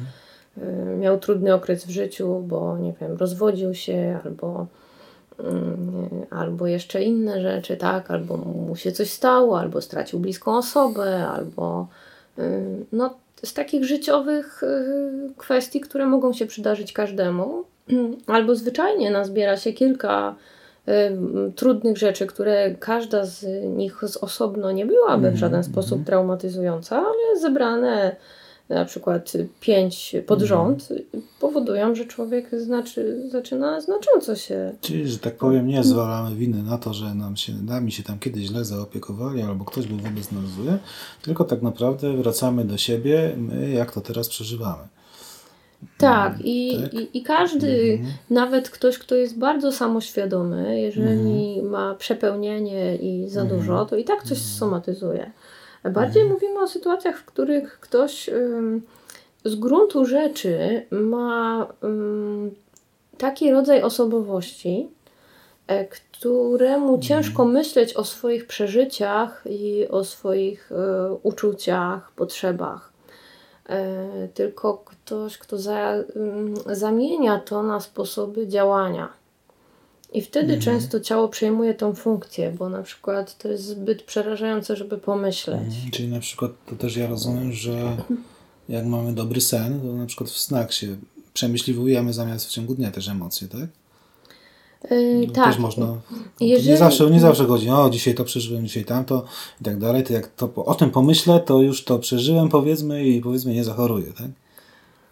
y, miał trudny okres w życiu, bo nie wiem, rozwodził się, albo, mm, albo jeszcze inne rzeczy, tak? Albo mu się coś stało, albo stracił bliską osobę, albo y, no, z takich życiowych y, kwestii, które mogą się przydarzyć każdemu, <clears throat> albo zwyczajnie nazbiera się kilka y, trudnych rzeczy, które każda z nich z osobno nie byłaby w Mhm, żaden mhm. sposób traumatyzująca, ale zebrane na przykład pięć pod Mhm. rząd powodują, że człowiek znaczy, zaczyna znacząco się. Czyli, że tak powiem, nie zwalamy winy na to, że nam się, nami się tam kiedyś źle zaopiekowali, albo ktoś był wobec nas zły, tylko tak naprawdę wracamy do siebie, my jak to teraz przeżywamy. Tak, i, tak. i, i każdy, Mhm. nawet ktoś, kto jest bardzo samoświadomy, jeżeli ma przepełnienie i za Mhm. dużo, to i tak coś somatyzuje. Bardziej mówimy o sytuacjach, w których ktoś z gruntu rzeczy ma taki rodzaj osobowości, e, któremu ciężko myśleć o swoich przeżyciach i o swoich e, uczuciach, potrzebach. E, tylko ktoś, kto za, zamienia to na sposoby działania. I wtedy Mhm. często ciało przejmuje tą funkcję, bo na przykład to jest zbyt przerażające, żeby pomyśleć. Mhm. Czyli na przykład to też ja rozumiem, że jak mamy dobry sen, to na przykład w snach się przemyśliwujemy zamiast w ciągu dnia też emocje, tak? Yy, No, tak. Też można. Jeżeli- Nie, zawsze, nie zawsze chodzi, o dzisiaj to przeżyłem, dzisiaj tamto i tak dalej. To jak to, o tym pomyślę, to już to przeżyłem powiedzmy i powiedzmy nie zachoruję, tak?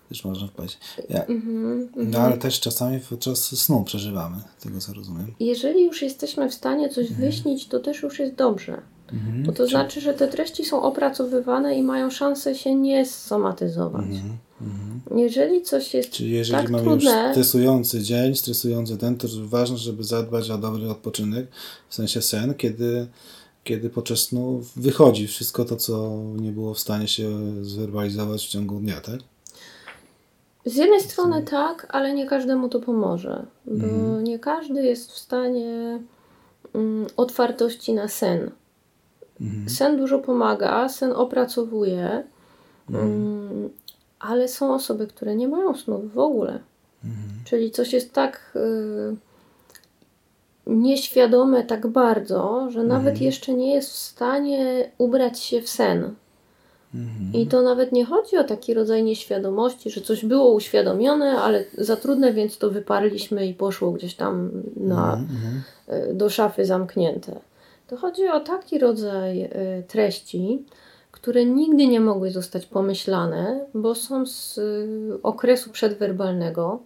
Też można wpaść. Ja, Mhm, no ale też czasami podczas snu przeżywamy, tego co rozumiem. Jeżeli już jesteśmy w stanie coś wyśnić, to też już jest dobrze. Mhm. Bo to znaczy, że te treści są opracowywane i mają szansę się nie somatyzować. Mhm. Mhm. Jeżeli coś jest Czyli jeżeli tak mamy trudne, już stresujący dzień, stresujący ten, to ważne, żeby zadbać o dobry odpoczynek, w sensie sen, kiedy, kiedy podczas snu wychodzi wszystko to, co nie było w stanie się zwerbalizować w ciągu dnia, tak? Z jednej strony tak, ale nie każdemu to pomoże. Bo Mhm. nie każdy jest w stanie mm, otwartości na sen. Mhm. Sen dużo pomaga, sen opracowuje, Mhm. mm, ale są osoby, które nie mają snów w ogóle. Mhm. Czyli coś jest tak y, nieświadome tak bardzo, że nawet jeszcze nie jest w stanie ubrać się w sen. Mhm. I to nawet nie chodzi o taki rodzaj nieświadomości, że coś było uświadomione, ale za trudne, więc to wyparliśmy i poszło gdzieś tam na, Mhm. y, do szafy zamknięte. To chodzi o taki rodzaj y, treści, które nigdy nie mogły zostać pomyślane, bo są z y, okresu przedwerbalnego,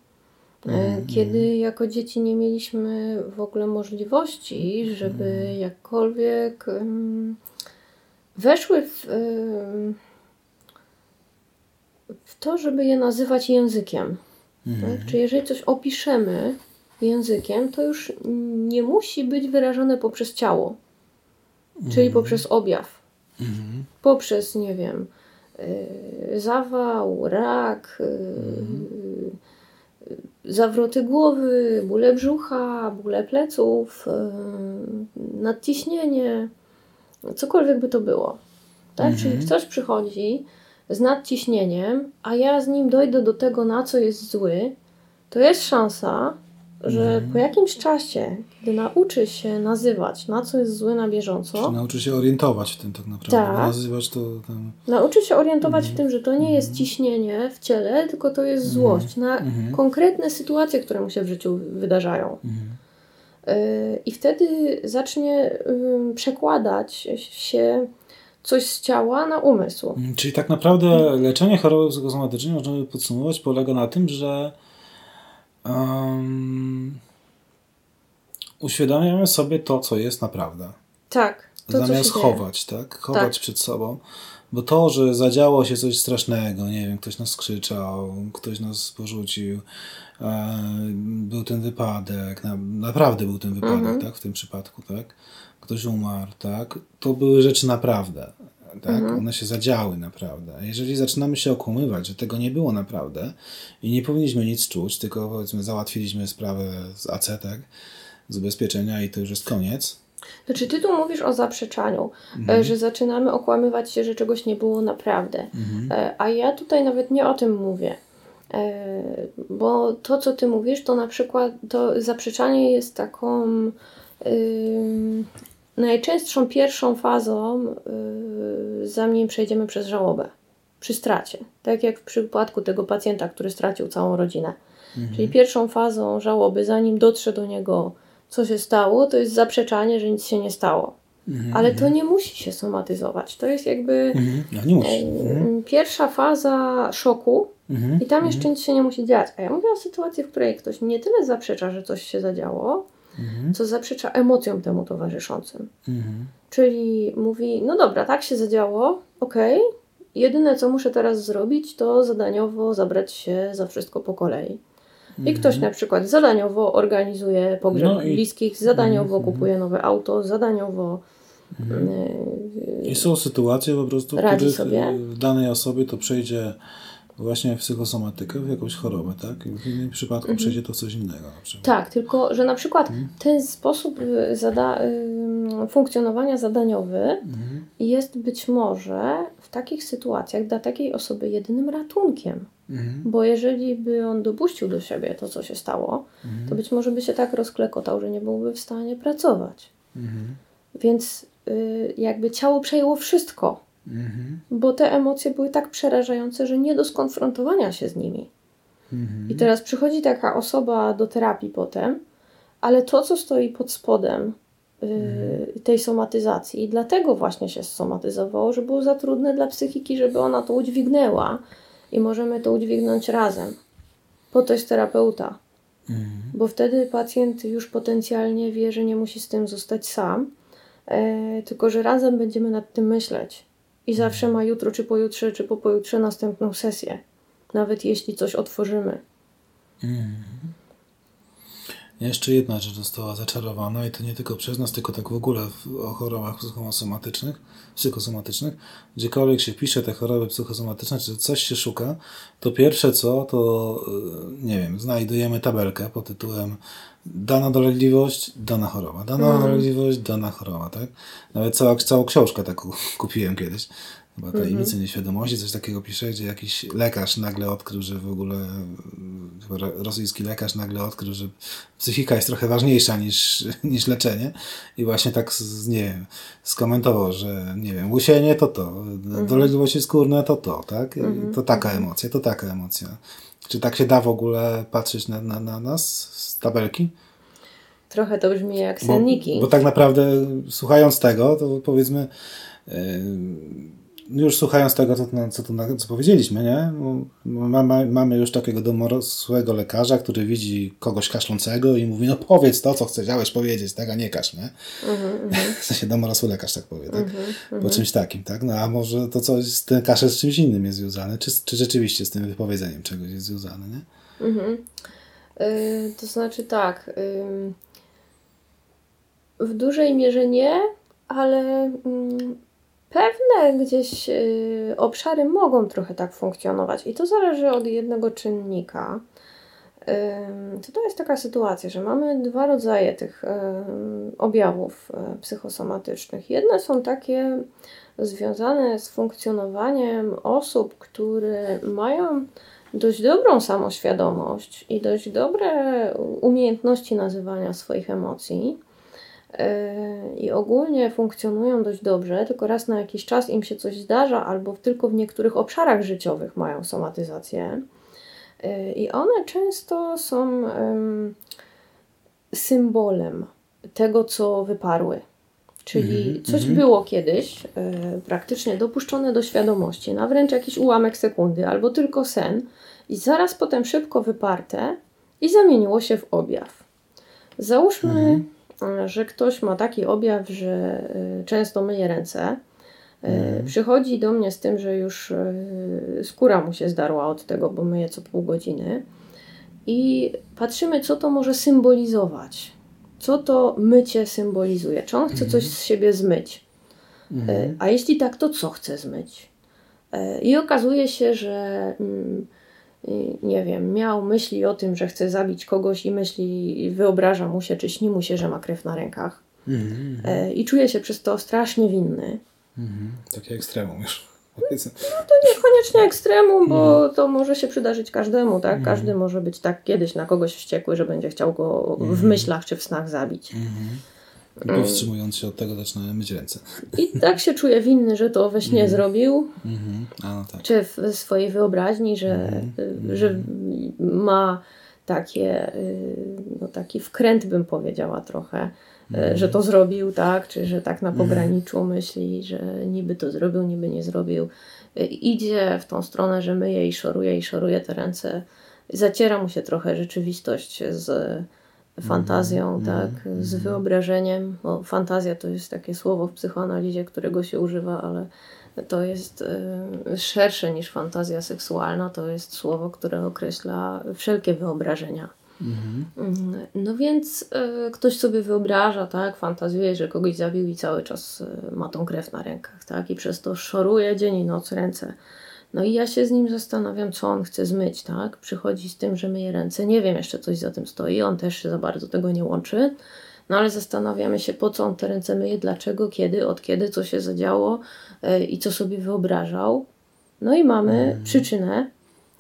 Mhm, kiedy jako dzieci nie mieliśmy w ogóle możliwości, żeby Mhm. jakkolwiek weszły w, ym, w to, żeby je nazywać językiem. Mhm. Tak? Czy jeżeli coś opiszemy językiem, to już nie musi być wyrażone poprzez ciało, czyli poprzez objaw, Mhm. poprzez, nie wiem, yy, zawał, rak, yy, zawroty głowy, bóle brzucha, bóle pleców, yy, nadciśnienie, cokolwiek by to było. Tak? Mhm. Czyli ktoś przychodzi z nadciśnieniem, a ja z nim dojdę do tego, na co jest zły, to jest szansa, że Mhm. po jakimś czasie, kiedy nauczy się nazywać, na co jest zły na bieżąco, Czy nauczy się orientować w tym tak naprawdę, Tak. nazywać to tam... nauczy się orientować Mhm. w tym, że to nie jest ciśnienie w ciele, tylko to jest złość na Mhm. konkretne sytuacje, które mu się w życiu wydarzają. Mhm. Yy, I wtedy zacznie przekładać się coś z ciała na umysł. Mm, Czyli tak naprawdę leczenie choroby psychosomatycznej, można by podsumować, polega na tym, że um, uświadamiamy sobie to, co jest naprawdę. Tak. To, Zamiast chować, tak? Chować Tak. przed sobą. Bo to, że zadziało się coś strasznego, nie wiem, ktoś nas skrzyczał, ktoś nas porzucił, e, był ten wypadek, na, naprawdę był ten wypadek, Mhm. tak? W tym przypadku, tak? Ktoś umarł, tak? To były rzeczy naprawdę, tak? Mhm. One się zadziały naprawdę. A jeżeli zaczynamy się okłamywać, że tego nie było naprawdę i nie powinniśmy nic czuć, tylko powiedzmy załatwiliśmy sprawę z AC, tak? Z ubezpieczenia i to już jest koniec. To czy ty tu mówisz o zaprzeczaniu, Mhm. e, że zaczynamy okłamywać się, że czegoś nie było naprawdę. Mhm. E, A ja tutaj nawet nie o tym mówię. E, Bo to, co ty mówisz, to na przykład to zaprzeczanie jest taką ym, najczęstszą pierwszą fazą, y, zanim przejdziemy przez żałobę, przy stracie. Tak jak w przypadku tego pacjenta, który stracił całą rodzinę. Czyli pierwszą fazą żałoby, zanim dotrze do niego, co się stało, to jest zaprzeczanie, że nic się nie stało. Mhm. Ale to nie musi się somatyzować. To jest jakby Mhm. No nie musi. Mhm. pierwsza faza szoku Mhm. i tam jeszcze nic się nie musi dziać. A ja mówię o sytuacji, w której ktoś nie tyle zaprzecza, że coś się zadziało, Mhm. co zaprzecza emocjom temu towarzyszącym. Mhm. Czyli mówi, no dobra, tak się zadziało, okej, jedyne co muszę teraz zrobić, to zadaniowo zabrać się za wszystko po kolei. I ktoś na przykład zadaniowo organizuje pogrzeb Mhm. No i- bliskich, zadaniowo Mhm. kupuje nowe auto, zadaniowo y, I są sytuacje po prostu, w których sobie. e, danej osobie to przejdzie właśnie w psychosomatykę, w jakąś chorobę, tak? W innym przypadku przejdzie to w coś innego na przykład. Tak, tylko że na przykład Mhm. ten sposób y, zada- funkcjonowania zadaniowy Mhm. jest być może w takich sytuacjach dla takiej osoby jedynym ratunkiem. Mhm. Bo jeżeli by on dopuścił do siebie to, co się stało, Mhm. to być może by się tak rozklekotał, że nie byłby w stanie pracować. Mhm. Więc y, jakby ciało przejęło wszystko, Mhm. bo te emocje były tak przerażające, że nie do skonfrontowania się z nimi. Mhm. I teraz przychodzi taka osoba do terapii potem, ale to, co stoi pod spodem y, tej somatyzacji, i dlatego właśnie się somatyzowało, że było za trudne dla psychiki, żeby ona to udźwignęła i możemy to udźwignąć razem. Po to jest terapeuta, Mhm. bo wtedy pacjent już potencjalnie wie, że nie musi z tym zostać sam, e, tylko że razem będziemy nad tym myśleć. I zawsze ma jutro, czy pojutrze, czy po pojutrze następną sesję, nawet jeśli coś otworzymy. Jeszcze jedna rzecz została zaczarowana i to nie tylko przez nas, tylko tak w ogóle w, o chorobach psychosomatycznych, psychosomatycznych. Gdziekolwiek się pisze te choroby psychosomatyczne, czy coś się szuka, to pierwsze co, to y, nie wiem, znajdujemy tabelkę pod tytułem dana dolegliwość, dana choroba, dana dolegliwość, dana choroba, tak? Nawet cała, całą książkę taką <laughs> kupiłem kiedyś. Chyba tajemnicy nieświadomości, coś takiego pisze, gdzie jakiś lekarz nagle odkrył, że w ogóle mm, rosyjski lekarz nagle odkrył, że psychika jest trochę ważniejsza niż, <laughs> niż leczenie i właśnie tak, nie wiem, skomentował, że nie wiem, łysienie to to, dolegliwości skórne to to, tak? I To taka emocja, to taka emocja. Czy tak się da w ogóle patrzeć na, na, na nas z tabelki? Trochę to brzmi jak Bo, senniki. bo tak naprawdę słuchając tego, to powiedzmy yy, już słuchając tego, co, co, na- co powiedzieliśmy, nie? Bo Mamy, mamy już takiego dorosłego lekarza, który widzi kogoś kaszlącego i mówi, no powiedz to, co chciałeś powiedzieć, tak, a nie kasz, nie? W sensie dorosły lekarz tak powie, tak? Po czymś takim, tak? No a może to coś, ten kaszel z czymś innym jest związany, czy, czy rzeczywiście z tym wypowiedzeniem czegoś jest związany, nie? Mhm. Y, to znaczy tak. ym, w dużej mierze nie, ale ym, pewne gdzieś y, obszary mogą trochę tak funkcjonować. I to zależy od jednego czynnika. Ym, To jest taka sytuacja, że mamy dwa rodzaje tych ym, objawów y, psychosomatycznych. Jedne są takie związane z funkcjonowaniem osób, które mają dość dobrą samoświadomość i dość dobre umiejętności nazywania swoich emocji. I ogólnie funkcjonują dość dobrze, tylko raz na jakiś czas im się coś zdarza, albo tylko w niektórych obszarach życiowych mają somatyzację. Yy, I one często są ym, symbolem tego, co wyparły. Czyli Mhm, coś mhm. było kiedyś e, praktycznie dopuszczone do świadomości, na wręcz jakiś ułamek sekundy albo tylko sen, i zaraz potem szybko wyparte i zamieniło się w objaw. Załóżmy, Mhm. Że ktoś ma taki objaw, że e, często myje ręce. E, Mhm. Przychodzi do mnie z tym, że już e, skóra mu się zdarła od tego, bo myje co pół godziny. I patrzymy, co to może symbolizować. Co to mycie symbolizuje? Czy on chce coś z siebie zmyć? E, A jeśli tak, to co chce zmyć? E, I okazuje się, że mm, nie wiem, miał myśli o tym, że chce zabić kogoś i myśli, wyobraża mu się, czy śni mu się, że ma krew na rękach. Mhm. E, I czuje się przez to strasznie winny. Mhm. Takie ekstremum już. Powiedzmy. To niekoniecznie ekstremum, bo to może się przydarzyć każdemu, tak? Każdy może być tak kiedyś na kogoś wściekły, że będzie chciał go w myślach czy w snach zabić. Powstrzymując się od tego zaczynałem myć ręce. I tak się czuje winny, że to we śnie zrobił, Mhm. A no tak. czy w swojej wyobraźni, że, że ma takie, y, no taki wkręt, bym powiedziała trochę, y, że to zrobił, tak, czy że tak na pograniczu myśli, że niby to zrobił, niby nie zrobił. Idzie w tą stronę, że myje i szoruje i szoruje te ręce. Zaciera mu się trochę rzeczywistość z fantazją, tak, z wyobrażeniem, bo fantazja to jest takie słowo w psychoanalizie, którego się używa, ale to jest y, szersze niż fantazja seksualna, to jest słowo, które określa wszelkie wyobrażenia. Mm, No więc y, ktoś sobie wyobraża, tak, fantazjuje, że kogoś zabił i cały czas y, ma tą krew na rękach, tak, i przez to szoruje dzień i noc ręce. No i ja się z nim zastanawiam, co on chce zmyć, tak? Przychodzi z tym, że myje ręce. Nie wiem, jeszcze coś za tym stoi. On też się za bardzo tego nie łączy. No ale zastanawiamy się, po co on te ręce myje, dlaczego, kiedy, od kiedy, co się zadziało y, i co sobie wyobrażał. No i mamy przyczynę,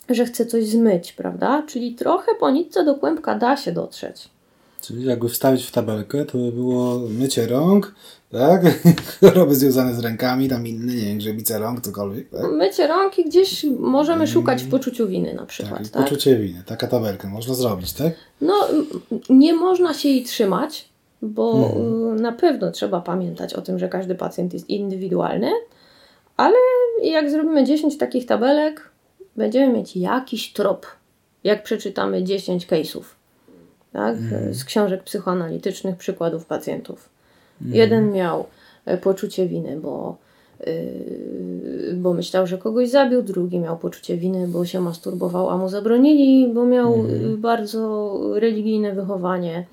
że chce coś zmyć, prawda? Czyli trochę po nitce do kłębka da się dotrzeć. Czyli jakby wstawić w tabelkę, to by było mycie rąk, tak? <laughs> Choroby związane z rękami, tam inne, nie wiem, grzebice rąk, cokolwiek, tak? Mycie rąki gdzieś możemy szukać w poczuciu winy na przykład, Tak, i tak? poczucie winy, taka tabelka można zrobić, tak? No, nie można się jej trzymać, bo y, na pewno trzeba pamiętać o tym, że każdy pacjent jest indywidualny, ale jak zrobimy 10 takich tabelek, będziemy mieć jakiś trop, jak przeczytamy 10 case'ów, tak? z książek psychoanalitycznych, przykładów pacjentów. Jeden miał e, poczucie winy, bo, yy, bo myślał, że kogoś zabił, drugi miał poczucie winy, bo się masturbował, a mu zabronili, bo miał y, bardzo religijne wychowanie.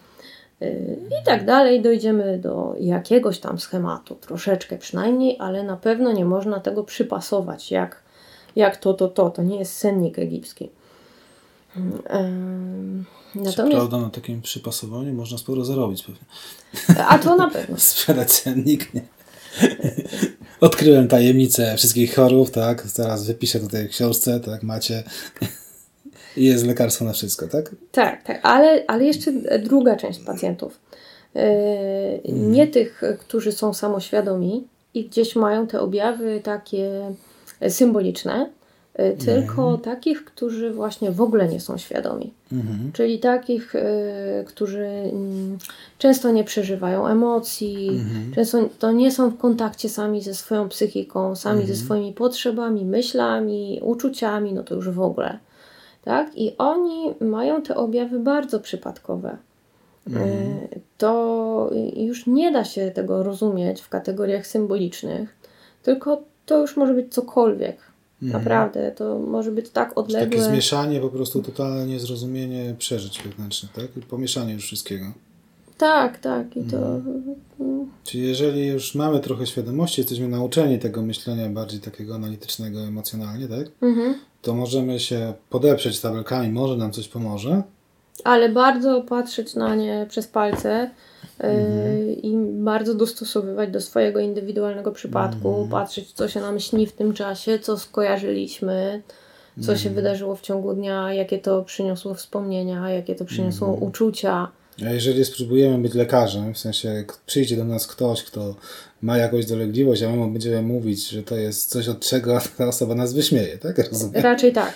Yy, I tak dalej, dojdziemy do jakiegoś tam schematu, troszeczkę przynajmniej, ale na pewno nie można tego przypasować, jak, jak to, to, to. To nie jest sennik egipski. Co Natomiast, prawda na takim przypasowaniu można sporo zarobić pewnie. a to na pewno. <laughs> Sprzedać cennik, nie? Odkryłem tajemnicę wszystkich chorób, tak? Teraz wypiszę tutaj w książce, tak? Macie. I jest lekarstwo na wszystko, tak? Tak, tak, ale, ale jeszcze druga część pacjentów. Yy, Nie tych, którzy są samoświadomi i gdzieś mają te objawy takie symboliczne, yy, tylko takich, którzy właśnie w ogóle nie są świadomi. Mhm. Czyli takich, yy, którzy mm, często nie przeżywają emocji, często to nie są w kontakcie sami ze swoją psychiką, sami ze swoimi potrzebami, myślami, uczuciami, no to już w ogóle. Tak? I oni mają te objawy bardzo przypadkowe. Y, To już nie da się tego rozumieć w kategoriach symbolicznych, tylko to już może być cokolwiek. Naprawdę, to może być tak Takie odległe. zmieszanie, po prostu totalne niezrozumienie przeżyć wewnętrznych, tak? I pomieszanie już wszystkiego. Tak, tak. I to. Czyli jeżeli już mamy trochę świadomości, jesteśmy nauczeni tego myślenia bardziej takiego analitycznego, emocjonalnie, tak? Mhm. To możemy się podeprzeć tabelkami, może nam coś pomoże. Ale bardzo patrzeć na nie przez palce y, i bardzo dostosowywać do swojego indywidualnego przypadku, patrzeć, co się nam śni w tym czasie, co skojarzyliśmy, co się wydarzyło w ciągu dnia, jakie to przyniosło wspomnienia, jakie to przyniosło uczucia. A jeżeli spróbujemy być lekarzem, w sensie jak przyjdzie do nas ktoś, kto ma jakąś dolegliwość, a my będziemy mówić, że to jest coś, od czego <laughs> ta osoba nas wyśmieje, tak? Rozumiem? Raczej tak.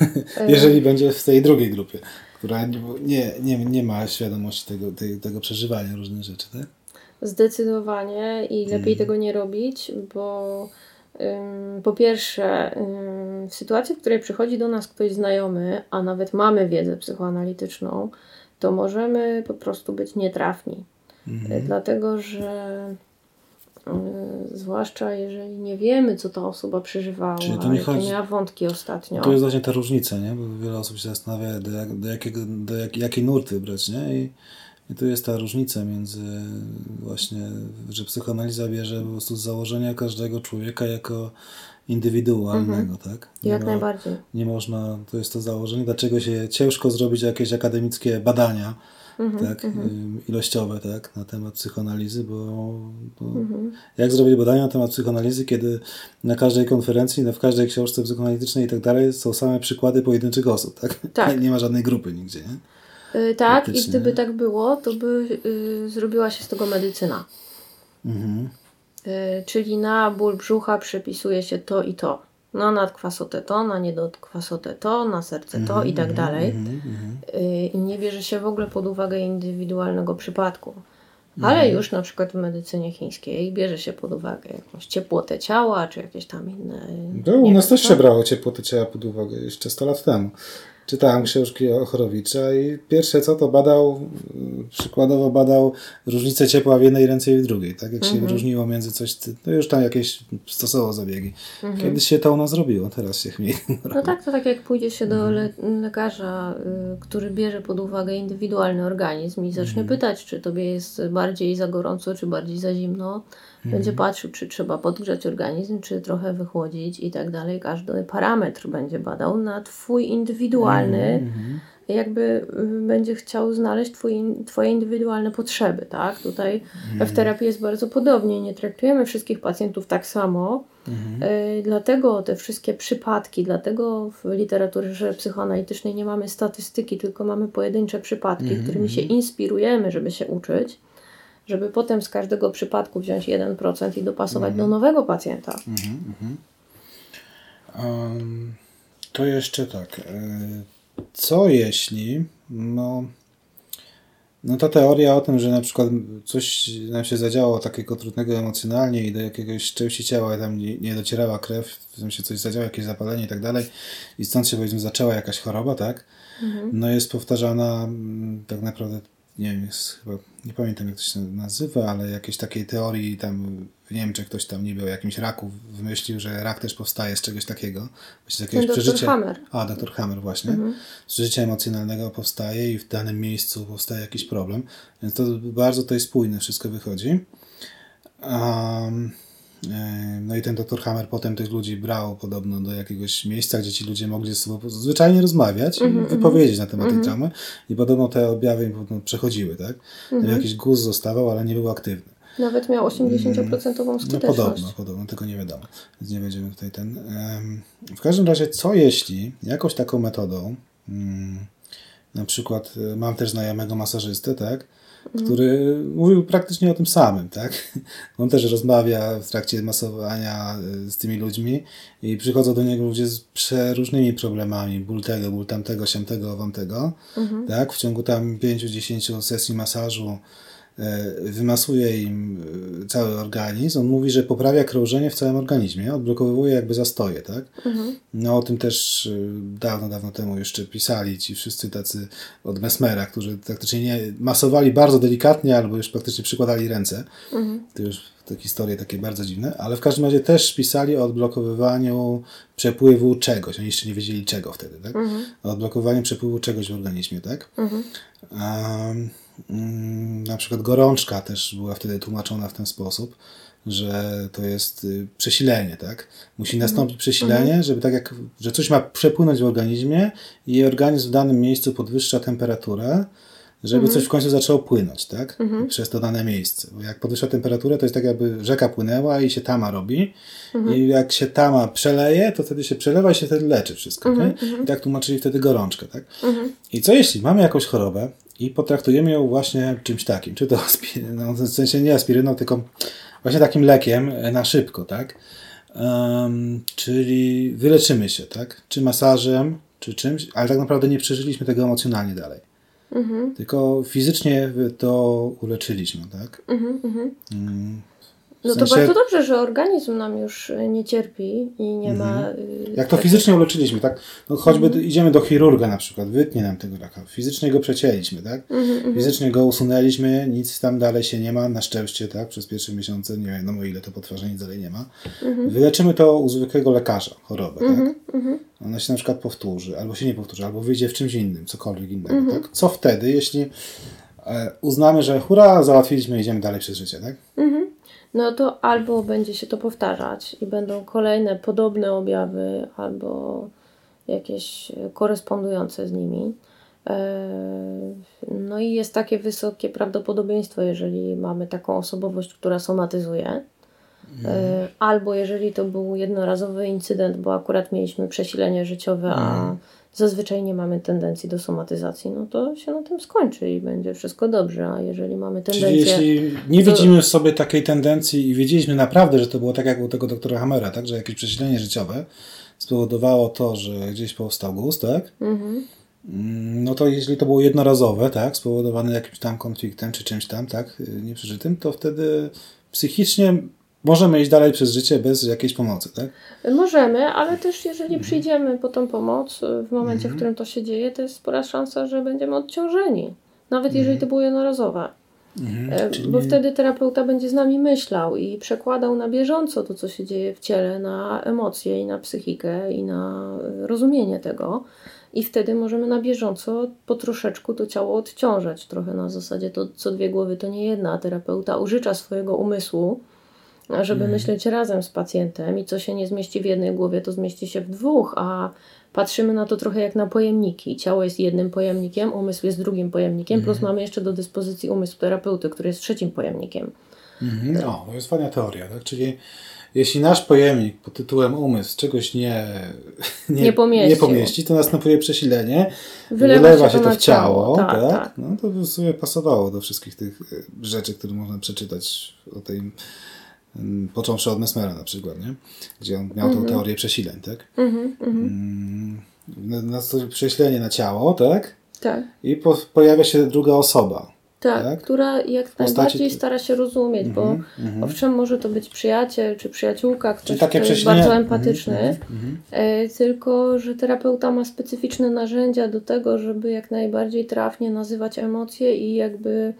<laughs> Jeżeli będzie w tej drugiej grupie, która nie, nie, nie ma świadomości tego, tej, tego przeżywania różnych rzeczy, tak? Zdecydowanie i lepiej tego nie robić, bo ym, po pierwsze, ym, w sytuacji, w której przychodzi do nas ktoś znajomy, a nawet mamy wiedzę psychoanalityczną, to możemy po prostu być nietrafni. Mhm. Dlatego, że zwłaszcza jeżeli nie wiemy, co ta osoba przeżywała, Czyli to nie chodzi- miała wątki ostatnio. To jest właśnie ta różnica, nie? Bo wiele osób się zastanawia, do, jak, do, jakiego, do jak, jakiej nurty wybrać, nie? I, I tu jest ta różnica między właśnie, że psychoanaliza bierze po prostu z założenia każdego człowieka jako indywidualnego, tak? Nie Jak ma- najbardziej. Nie można, to jest to założenie, dlaczego się ciężko zrobić jakieś akademickie badania, Mhm, tak, ym, ilościowe, tak, na temat psychoanalizy, bo, bo Mhm. jak zrobić badania na temat psychoanalizy, kiedy na każdej konferencji, na w każdej książce psychoanalitycznej i tak dalej są same przykłady pojedynczych osób, tak? <laughs> Tak. Nie ma żadnej grupy nigdzie, nie? Y, tak, i gdyby tak było, to by y, zrobiła się z tego medycyna. Mhm. Y, czyli na ból brzucha przepisuje się to i to. Na nadkwasotę to, na niedokwasotę to, na serce to i tak dalej. Mhm, mhm. Y, I nie bierze się w ogóle pod uwagę indywidualnego przypadku. Ale już na przykład w medycynie chińskiej bierze się pod uwagę jakąś ciepłotę ciała, czy jakieś tam inne. No, u nas też się brało ciepłotę ciała pod uwagę jeszcze 100 lat temu. Czytałem książki o Chorowicza i pierwsze co to badał, przykładowo badał różnicę ciepła w jednej ręce i w drugiej, tak? Jak się różniło między coś, no już tam jakieś stosował zabiegi. Kiedyś się to u nas zrobiło, teraz się chmieli. No tak, to tak jak pójdzie się do le- lekarza, y, który bierze pod uwagę indywidualny organizm i zacznie pytać, czy tobie jest bardziej za gorąco, czy bardziej za zimno. Będzie patrzył, czy trzeba podgrzać organizm, czy trochę wychłodzić i tak dalej. Każdy parametr będzie badał na twój indywidualny, jakby y, będzie chciał znaleźć twój, twoje indywidualne potrzeby, tak? Tutaj w terapii jest bardzo podobnie. Nie traktujemy wszystkich pacjentów tak samo, Y, Dlatego te wszystkie przypadki, dlatego w literaturze psychoanalitycznej nie mamy statystyki, tylko mamy pojedyncze przypadki, którymi się inspirujemy, żeby się uczyć, żeby potem z każdego przypadku wziąć 1% i dopasować do nowego pacjenta. Um, to jeszcze tak. e, Co jeśli, no, no ta teoria o tym, że na przykład coś nam się zadziało takiego trudnego emocjonalnie i do jakiegoś części ciała tam nie, nie docierała krew, w sensie coś zadziało, jakieś zapalenie i tak dalej i stąd się powiedzmy zaczęła jakaś choroba, tak? No jest powtarzana mm, tak naprawdę, nie wiem, jest chyba, nie pamiętam jak to się nazywa, ale jakiejś takiej teorii tam w Niemczech ktoś tam niby o jakimś raku wymyślił, że rak też powstaje z czegoś takiego. Właśnie z jakiegoś Ten przeżycia. Hammer. A, doktor Hammer właśnie. Z życia emocjonalnego powstaje i w danym miejscu powstaje jakiś problem. Więc to bardzo tutaj spójne wszystko wychodzi. Um, no i ten doktor Hammer potem tych ludzi brał podobno do jakiegoś miejsca, gdzie ci ludzie mogli ze sobą zwyczajnie rozmawiać i wypowiedzieć na temat tej traumy. I podobno te objawy im podobno przechodziły, tak? Jakiś guz zostawał, ale nie był aktywny. Nawet miał 80% No skuteczność. podobno, podobno, tego nie wiadomo. Więc nie będziemy tutaj ten. W każdym razie, co jeśli jakąś taką metodą, mm, na przykład e, mam też znajomego masażystę, tak, który mówił praktycznie o tym samym, tak. <laughs> On też rozmawia w trakcie masowania e, z tymi ludźmi i przychodzą do niego ludzie z przeróżnymi problemami, ból tego, ból tamtego, siamtego, wamtego, tak, w ciągu tam 5-10 sesji masażu wymasuje im e, cały organizm. On mówi, że poprawia krążenie w całym organizmie, odblokowuje jakby zastoje, tak? No o tym też e, dawno, dawno temu jeszcze pisali ci wszyscy tacy od Mesmera, którzy praktycznie nie masowali bardzo delikatnie albo już praktycznie przykładali ręce. To już te historie takie bardzo dziwne, ale w każdym razie też pisali o odblokowywaniu przepływu czegoś. Oni jeszcze nie wiedzieli czego wtedy, tak? O odblokowaniu przepływu czegoś w organizmie, tak? Um, mm, na przykład gorączka też była wtedy tłumaczona w ten sposób, że to jest y, przesilenie, tak? Musi nastąpić przesilenie, żeby tak jak, że coś ma przepłynąć w organizmie i organizm w danym miejscu podwyższa temperaturę, żeby coś w końcu zaczęło płynąć, tak? Przez to dane miejsce. Bo jak podwyższa temperaturę, to jest tak jakby rzeka płynęła i się tama robi. I jak się tama przeleje, to wtedy się przelewa i się wtedy leczy wszystko. I tak tłumaczyli wtedy gorączkę, tak? I co jeśli mamy jakąś chorobę i potraktujemy ją właśnie czymś takim, czy to <laughs> aspir- no, w sensie nie aspiryną, tylko właśnie takim lekiem na szybko, tak? Em, czyli wyleczymy się, tak? Czy masażem, czy czymś, ale tak naprawdę nie przeżyliśmy tego emocjonalnie dalej. Mhm. Tylko fizycznie to uleczyliśmy, tak? Mhm, mhm. W No to bardzo dobrze, że organizm nam już y, nie cierpi i nie ma. y, Jak to takich- fizycznie uleczyliśmy, tak? No choćby Mhm. idziemy do chirurga na przykład, wytnie nam tego raka. Fizycznie go przecięliśmy, tak? Mhm, mhm. Fizycznie go usunęliśmy, nic tam dalej się nie ma, na szczęście, tak? Przez pierwsze miesiące, nie wiem, no ile to potrwa, nic dalej nie ma. Wyleczymy to u zwykłego lekarza chorobę, tak? Mhm, mhm. Ona się na przykład powtórzy, albo się nie powtórzy, albo wyjdzie w czymś innym, cokolwiek innego, Mhm. tak? Co wtedy, jeśli e, uznamy, że hura, załatwiliśmy, idziemy dalej przez życie, tak? No to albo będzie się to powtarzać i będą kolejne podobne objawy, albo jakieś korespondujące z nimi. E, No i jest takie wysokie prawdopodobieństwo, jeżeli mamy taką osobowość, która somatyzuje. E, Albo jeżeli to był jednorazowy incydent, bo akurat mieliśmy przesilenie życiowe, a zazwyczaj nie mamy tendencji do somatyzacji, no to się na tym skończy i będzie wszystko dobrze. A jeżeli mamy Czyli tendencję. jeśli nie to- widzimy w sobie takiej tendencji i wiedzieliśmy naprawdę, że to było tak jak u tego doktora Hammera, tak? Że jakieś przesilenie życiowe spowodowało to, że gdzieś powstał guz, tak? Mhm. Mm, No to jeśli to było jednorazowe, tak? Spowodowane jakimś tam konfliktem czy czymś tam, tak? y, Nieprzeżytym, to wtedy psychicznie możemy iść dalej przez życie bez jakiejś pomocy, tak? Możemy, ale też jeżeli Mhm. przyjdziemy po tą pomoc y, w momencie, w którym to się dzieje, to jest spora szansa, że będziemy odciążeni. Nawet jeżeli to było jednorazowe. Mhm. E, Czyli Bo wtedy terapeuta będzie z nami myślał i przekładał na bieżąco to, co się dzieje w ciele, na emocje i na psychikę i na y, rozumienie tego. I wtedy możemy na bieżąco po troszeczku to ciało odciążać. Trochę na zasadzie to co dwie głowy to nie jedna. Terapeuta użycza swojego umysłu, żeby myśleć razem z pacjentem i co się nie zmieści w jednej głowie, to zmieści się w dwóch, a patrzymy na to trochę jak na pojemniki. Ciało jest jednym pojemnikiem, umysł jest drugim pojemnikiem, plus mamy jeszcze do dyspozycji umysł terapeuty, który jest trzecim pojemnikiem. Mhm. O, to jest fajna teoria, tak? Czyli jeśli nasz pojemnik pod tytułem umysł czegoś nie, <laughs> Nie pomieścił. nie pomieści, to następuje przesilenie, Wylewa wylewa, się to w ciało, ciało, tak, tak? tak. No to by sobie pasowało do wszystkich tych rzeczy, które można przeczytać o tej, począwszy od Mesmera na przykład, nie? Gdzie on miał tą teorię przesileń, tak? Mhm, mhm. Mm, na- Nastąpi przesilenie na ciało, tak? Tak. I po, pojawia się druga osoba. Tak, Tak? która jak najbardziej ty- stara się rozumieć, bo Mhm, mhm. owszem, może to być przyjaciel czy przyjaciółka, ktoś, takie kto jest przesilenie- bardzo mhm, empatyczny, mhm, e, tylko że terapeuta ma specyficzne narzędzia do tego, żeby jak najbardziej trafnie nazywać emocje i jakby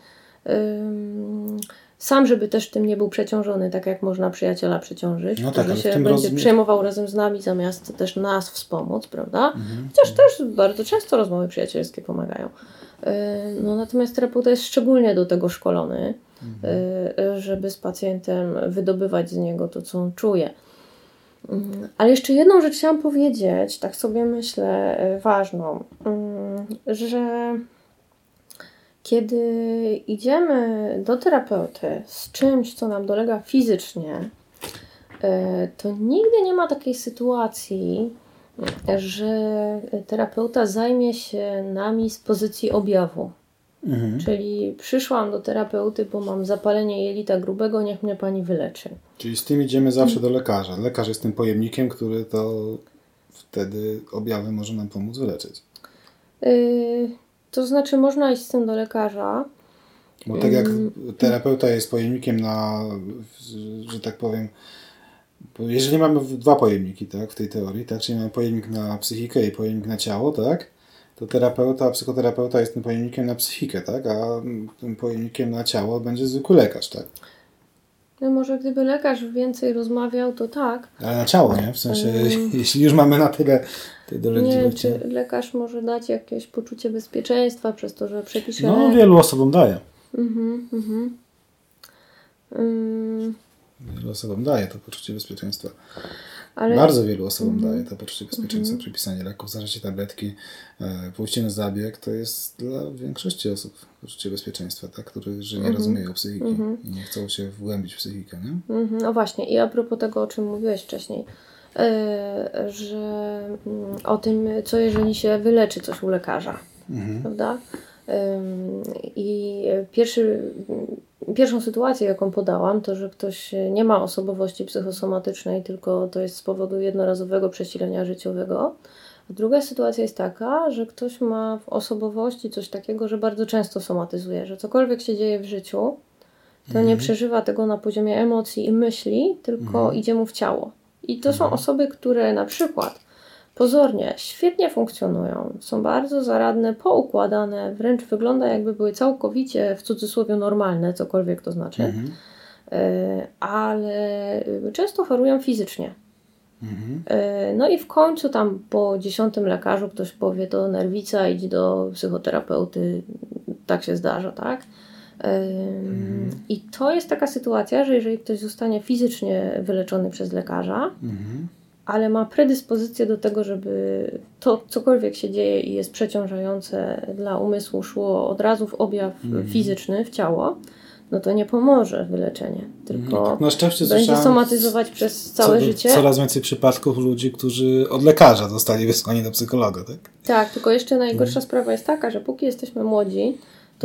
ym, sam, żeby też tym nie był przeciążony, tak jak można przyjaciela przeciążyć, No tak, który się będzie rozumie- przejmował razem z nami, zamiast też nas wspomóc, prawda? Mhm. Chociaż też bardzo często rozmowy przyjacielskie pomagają. E, No, natomiast terapeuta jest szczególnie do tego szkolony, e, żeby z pacjentem wydobywać z niego to, co on czuje. Mm, Ale jeszcze jedną rzecz chciałam powiedzieć, tak sobie myślę, e, ważną, mm, że kiedy idziemy do terapeuty z czymś, co nam dolega fizycznie, e, to nigdy nie ma takiej sytuacji, że terapeuta zajmie się nami z pozycji objawu. Mhm. Czyli przyszłam do terapeuty, bo mam zapalenie jelita grubego, niech mnie pani wyleczy. Czyli z tym idziemy zawsze do lekarza. Lekarz jest tym pojemnikiem, który to wtedy objawy może nam pomóc wyleczyć. Yy, to znaczy, można iść z tym do lekarza. Bo tak jak terapeuta jest pojemnikiem na, że tak powiem, jeżeli mamy dwa pojemniki, tak, w tej teorii, tak, czyli mamy pojemnik na psychikę i pojemnik na ciało, tak, to terapeuta, psychoterapeuta jest tym pojemnikiem na psychikę, tak, a tym pojemnikiem na ciało będzie zwykły lekarz, tak. No może gdyby lekarz więcej rozmawiał, to tak. Ale na ciało, nie? W sensie, Mm. <laughs> jeśli już mamy na tyle tej Nie, dolegliwości. czy lekarz może dać jakieś poczucie bezpieczeństwa przez to, że przepisze No, lek. wielu osobom daje. Mhm, mhm. Ym, Wielu osobom daje to poczucie bezpieczeństwa. ale Bardzo wielu osobom daje to poczucie bezpieczeństwa. Przypisanie leków, zażycie tabletki, e, pójście na zabieg to jest dla większości osób poczucie bezpieczeństa, tak? które że nie rozumieją psychiki i nie chcą się wgłębić w psychikę. Nie? Mhm, No właśnie, i a propos tego, o czym mówiłeś wcześniej, że mm, o tym, co jeżeli się wyleczy coś u lekarza, prawda? Ym, I pierwszy, pierwszą sytuację, jaką podałam, to, że ktoś nie ma osobowości psychosomatycznej, tylko to jest z powodu jednorazowego przesilenia życiowego. A druga sytuacja jest taka, że ktoś ma w osobowości coś takiego, że bardzo często somatyzuje, że cokolwiek się dzieje w życiu, to nie przeżywa tego na poziomie emocji i myśli, tylko idzie mu w ciało. I to są osoby, które na przykład pozornie świetnie funkcjonują, są bardzo zaradne, poukładane, wręcz wygląda jakby były całkowicie w cudzysłowie normalne, cokolwiek to znaczy, Mhm. E, ale często chorują fizycznie. Mhm. E, No i w końcu tam po dziesiątym lekarzu ktoś powie to nerwica, idź do psychoterapeuty, tak się zdarza, tak? E, I to jest taka sytuacja, że jeżeli ktoś zostanie fizycznie wyleczony przez lekarza, Mhm. ale ma predyspozycję do tego, żeby to cokolwiek się dzieje i jest przeciążające dla umysłu szło od razu w objaw fizyczny, w ciało, no to nie pomoże wyleczenie, tylko Tak, na szczęście będzie somatyzować przez całe co- życie. Coraz więcej przypadków ludzi, którzy od lekarza zostali wysłani do psychologa, tak? Tak, tylko jeszcze najgorsza sprawa jest taka, że póki jesteśmy młodzi,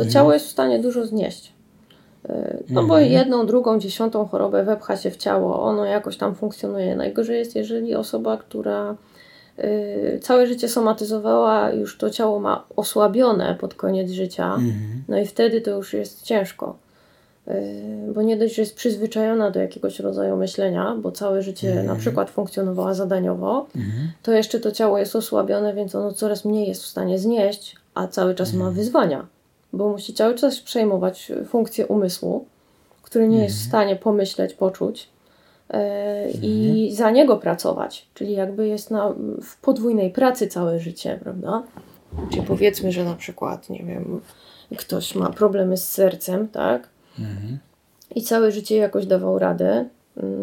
to ciało jest w stanie dużo znieść. Yy, No bo jedną, drugą, dziesiątą chorobę wepcha się w ciało, ono jakoś tam funkcjonuje. Najgorzej jest, jeżeli osoba, która yy, całe życie somatyzowała, już to ciało ma osłabione pod koniec życia, Mhm. no i wtedy to już jest ciężko. Yy, Bo nie dość, że jest przyzwyczajona do jakiegoś rodzaju myślenia, bo całe życie na przykład funkcjonowała zadaniowo, to jeszcze to ciało jest osłabione, więc ono coraz mniej jest w stanie znieść, a cały czas ma wyzwania, bo musi cały czas przejmować funkcję umysłu, który nie jest w stanie pomyśleć, poczuć e, i za niego pracować, czyli jakby jest na, w podwójnej pracy całe życie, prawda? Czyli powiedzmy, że na przykład, nie wiem, ktoś ma problemy z sercem, tak? I całe życie jakoś dawał radę,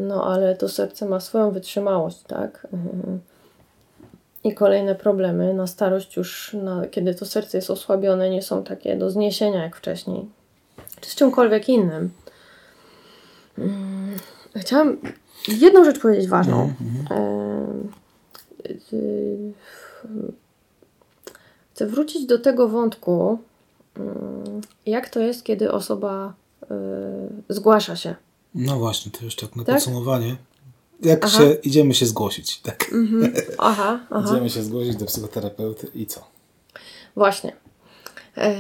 no ale to serce ma swoją wytrzymałość, tak? Mhm. I kolejne problemy na starość już, na, kiedy to serce jest osłabione, nie są takie do zniesienia jak wcześniej. Czy z czymkolwiek innym. Mm, Chciałam jedną rzecz powiedzieć ważną. Em, y, Chcę wrócić do tego wątku, mm, jak to jest, kiedy osoba y, zgłasza się. No właśnie, to już tak na Tak? podsumowanie. Jak Aha. się, idziemy się zgłosić, tak? <laughs> Aha, aha. Idziemy się zgłosić do psychoterapeuty i co? Właśnie. E,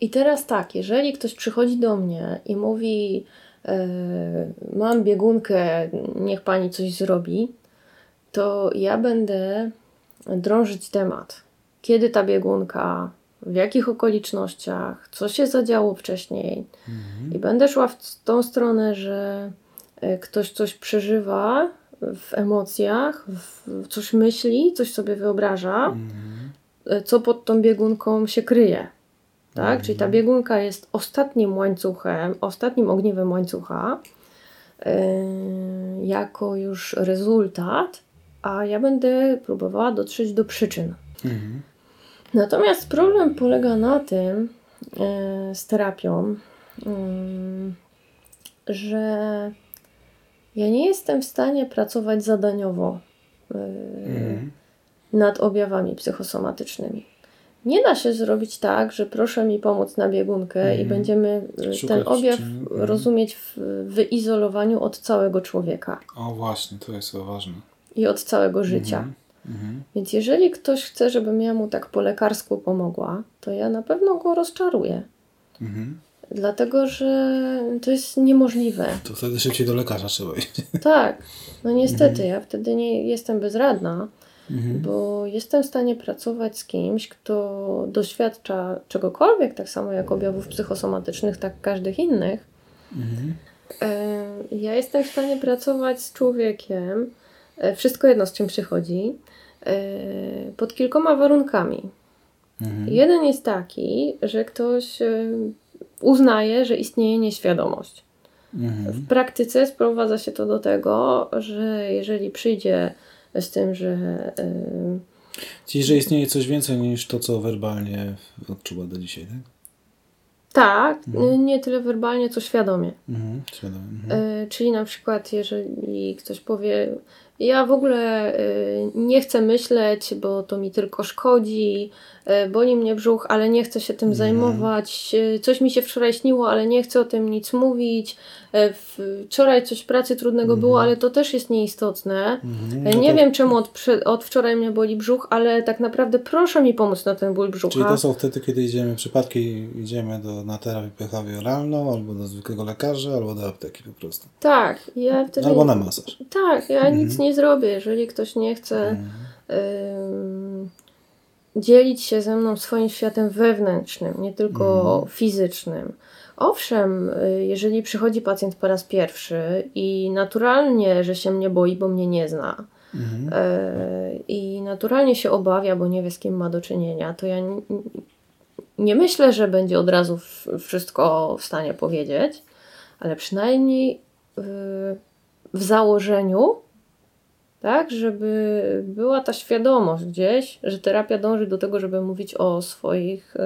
I teraz tak, jeżeli ktoś przychodzi do mnie i mówi, e, mam biegunkę, niech pani coś zrobi, to ja będę drążyć temat. Kiedy ta biegunka, w jakich okolicznościach, co się zadziało wcześniej. I będę szła w tą stronę, że ktoś coś przeżywa w emocjach, w, coś myśli, coś sobie wyobraża, e, co pod tą biegunką się kryje. Tak? Czyli ta biegunka jest ostatnim łańcuchem, ostatnim ogniwem łańcucha, yy, jako już rezultat, a ja będę próbowała dotrzeć do przyczyn. Mhm. Natomiast problem polega na tym yy, z terapią, yy, że ja nie jestem w stanie pracować zadaniowo yy, Mhm. nad objawami psychosomatycznymi. Nie da się zrobić tak, że proszę mi pomóc na biegunkę i będziemy y, Szukać ten objaw. Mhm. rozumieć w wyizolowaniu od całego człowieka O właśnie, to jest ważne. i od całego życia. Mhm. Więc jeżeli ktoś chce, żebym ja mu tak po lekarsku pomogła, to ja na pewno go rozczaruję. Mhm. Dlatego, że to jest niemożliwe. To wtedy szybciej do lekarza trzeba iść. <laughs> Tak, no niestety, Mhm. ja wtedy nie jestem bezradna, bo jestem w stanie pracować z kimś, kto doświadcza czegokolwiek, tak samo jak objawów psychosomatycznych, tak każdych innych. Mhm. E, Ja jestem w stanie pracować z człowiekiem, e, wszystko jedno z czym przychodzi, e, pod kilkoma warunkami. Mhm. Jeden jest taki, że ktoś uznaje, że istnieje nieświadomość. Mhm. W praktyce sprowadza się to do tego, że jeżeli przyjdzie z tym, że e, Czyli, że istnieje coś więcej niż to, co werbalnie odczuwa do dzisiaj, tak? tak, nie tyle werbalnie, co świadomie. Mhm. Świadomie. Mhm. E, Czyli na przykład, jeżeli ktoś powie, ja w ogóle e, nie chcę myśleć, bo to mi tylko szkodzi, boli mnie brzuch, ale nie chcę się tym Mhm. zajmować, e, coś mi się wczoraj śniło, ale nie chcę o tym nic mówić, e, wczoraj coś pracy trudnego było, ale to też jest nieistotne. Mhm. E, No Nie wiem, czemu od, od wczoraj mnie boli brzuch, ale tak naprawdę proszę mi pomóc na ten ból brzucha. Czyli to są wtedy, kiedy idziemy, przypadki idziemy do, na terapię behawioralną, albo do zwykłego lekarza, albo do apteki po prostu. Tak, ja wtedy... Albo na masaż. Tak, ja Mhm. nic nie zrobię, jeżeli ktoś nie chce ym, dzielić się ze mną swoim światem wewnętrznym, nie tylko Mhm. fizycznym. Owszem, y, jeżeli przychodzi pacjent po raz pierwszy i naturalnie, że się mnie boi, bo mnie nie zna, Mhm. y, i naturalnie się obawia, bo nie wie z kim ma do czynienia, to ja nie myślę, że będzie od razu wszystko w stanie powiedzieć, ale przynajmniej y, w założeniu, tak, żeby była ta świadomość gdzieś, że terapia dąży do tego, żeby mówić o swoich y,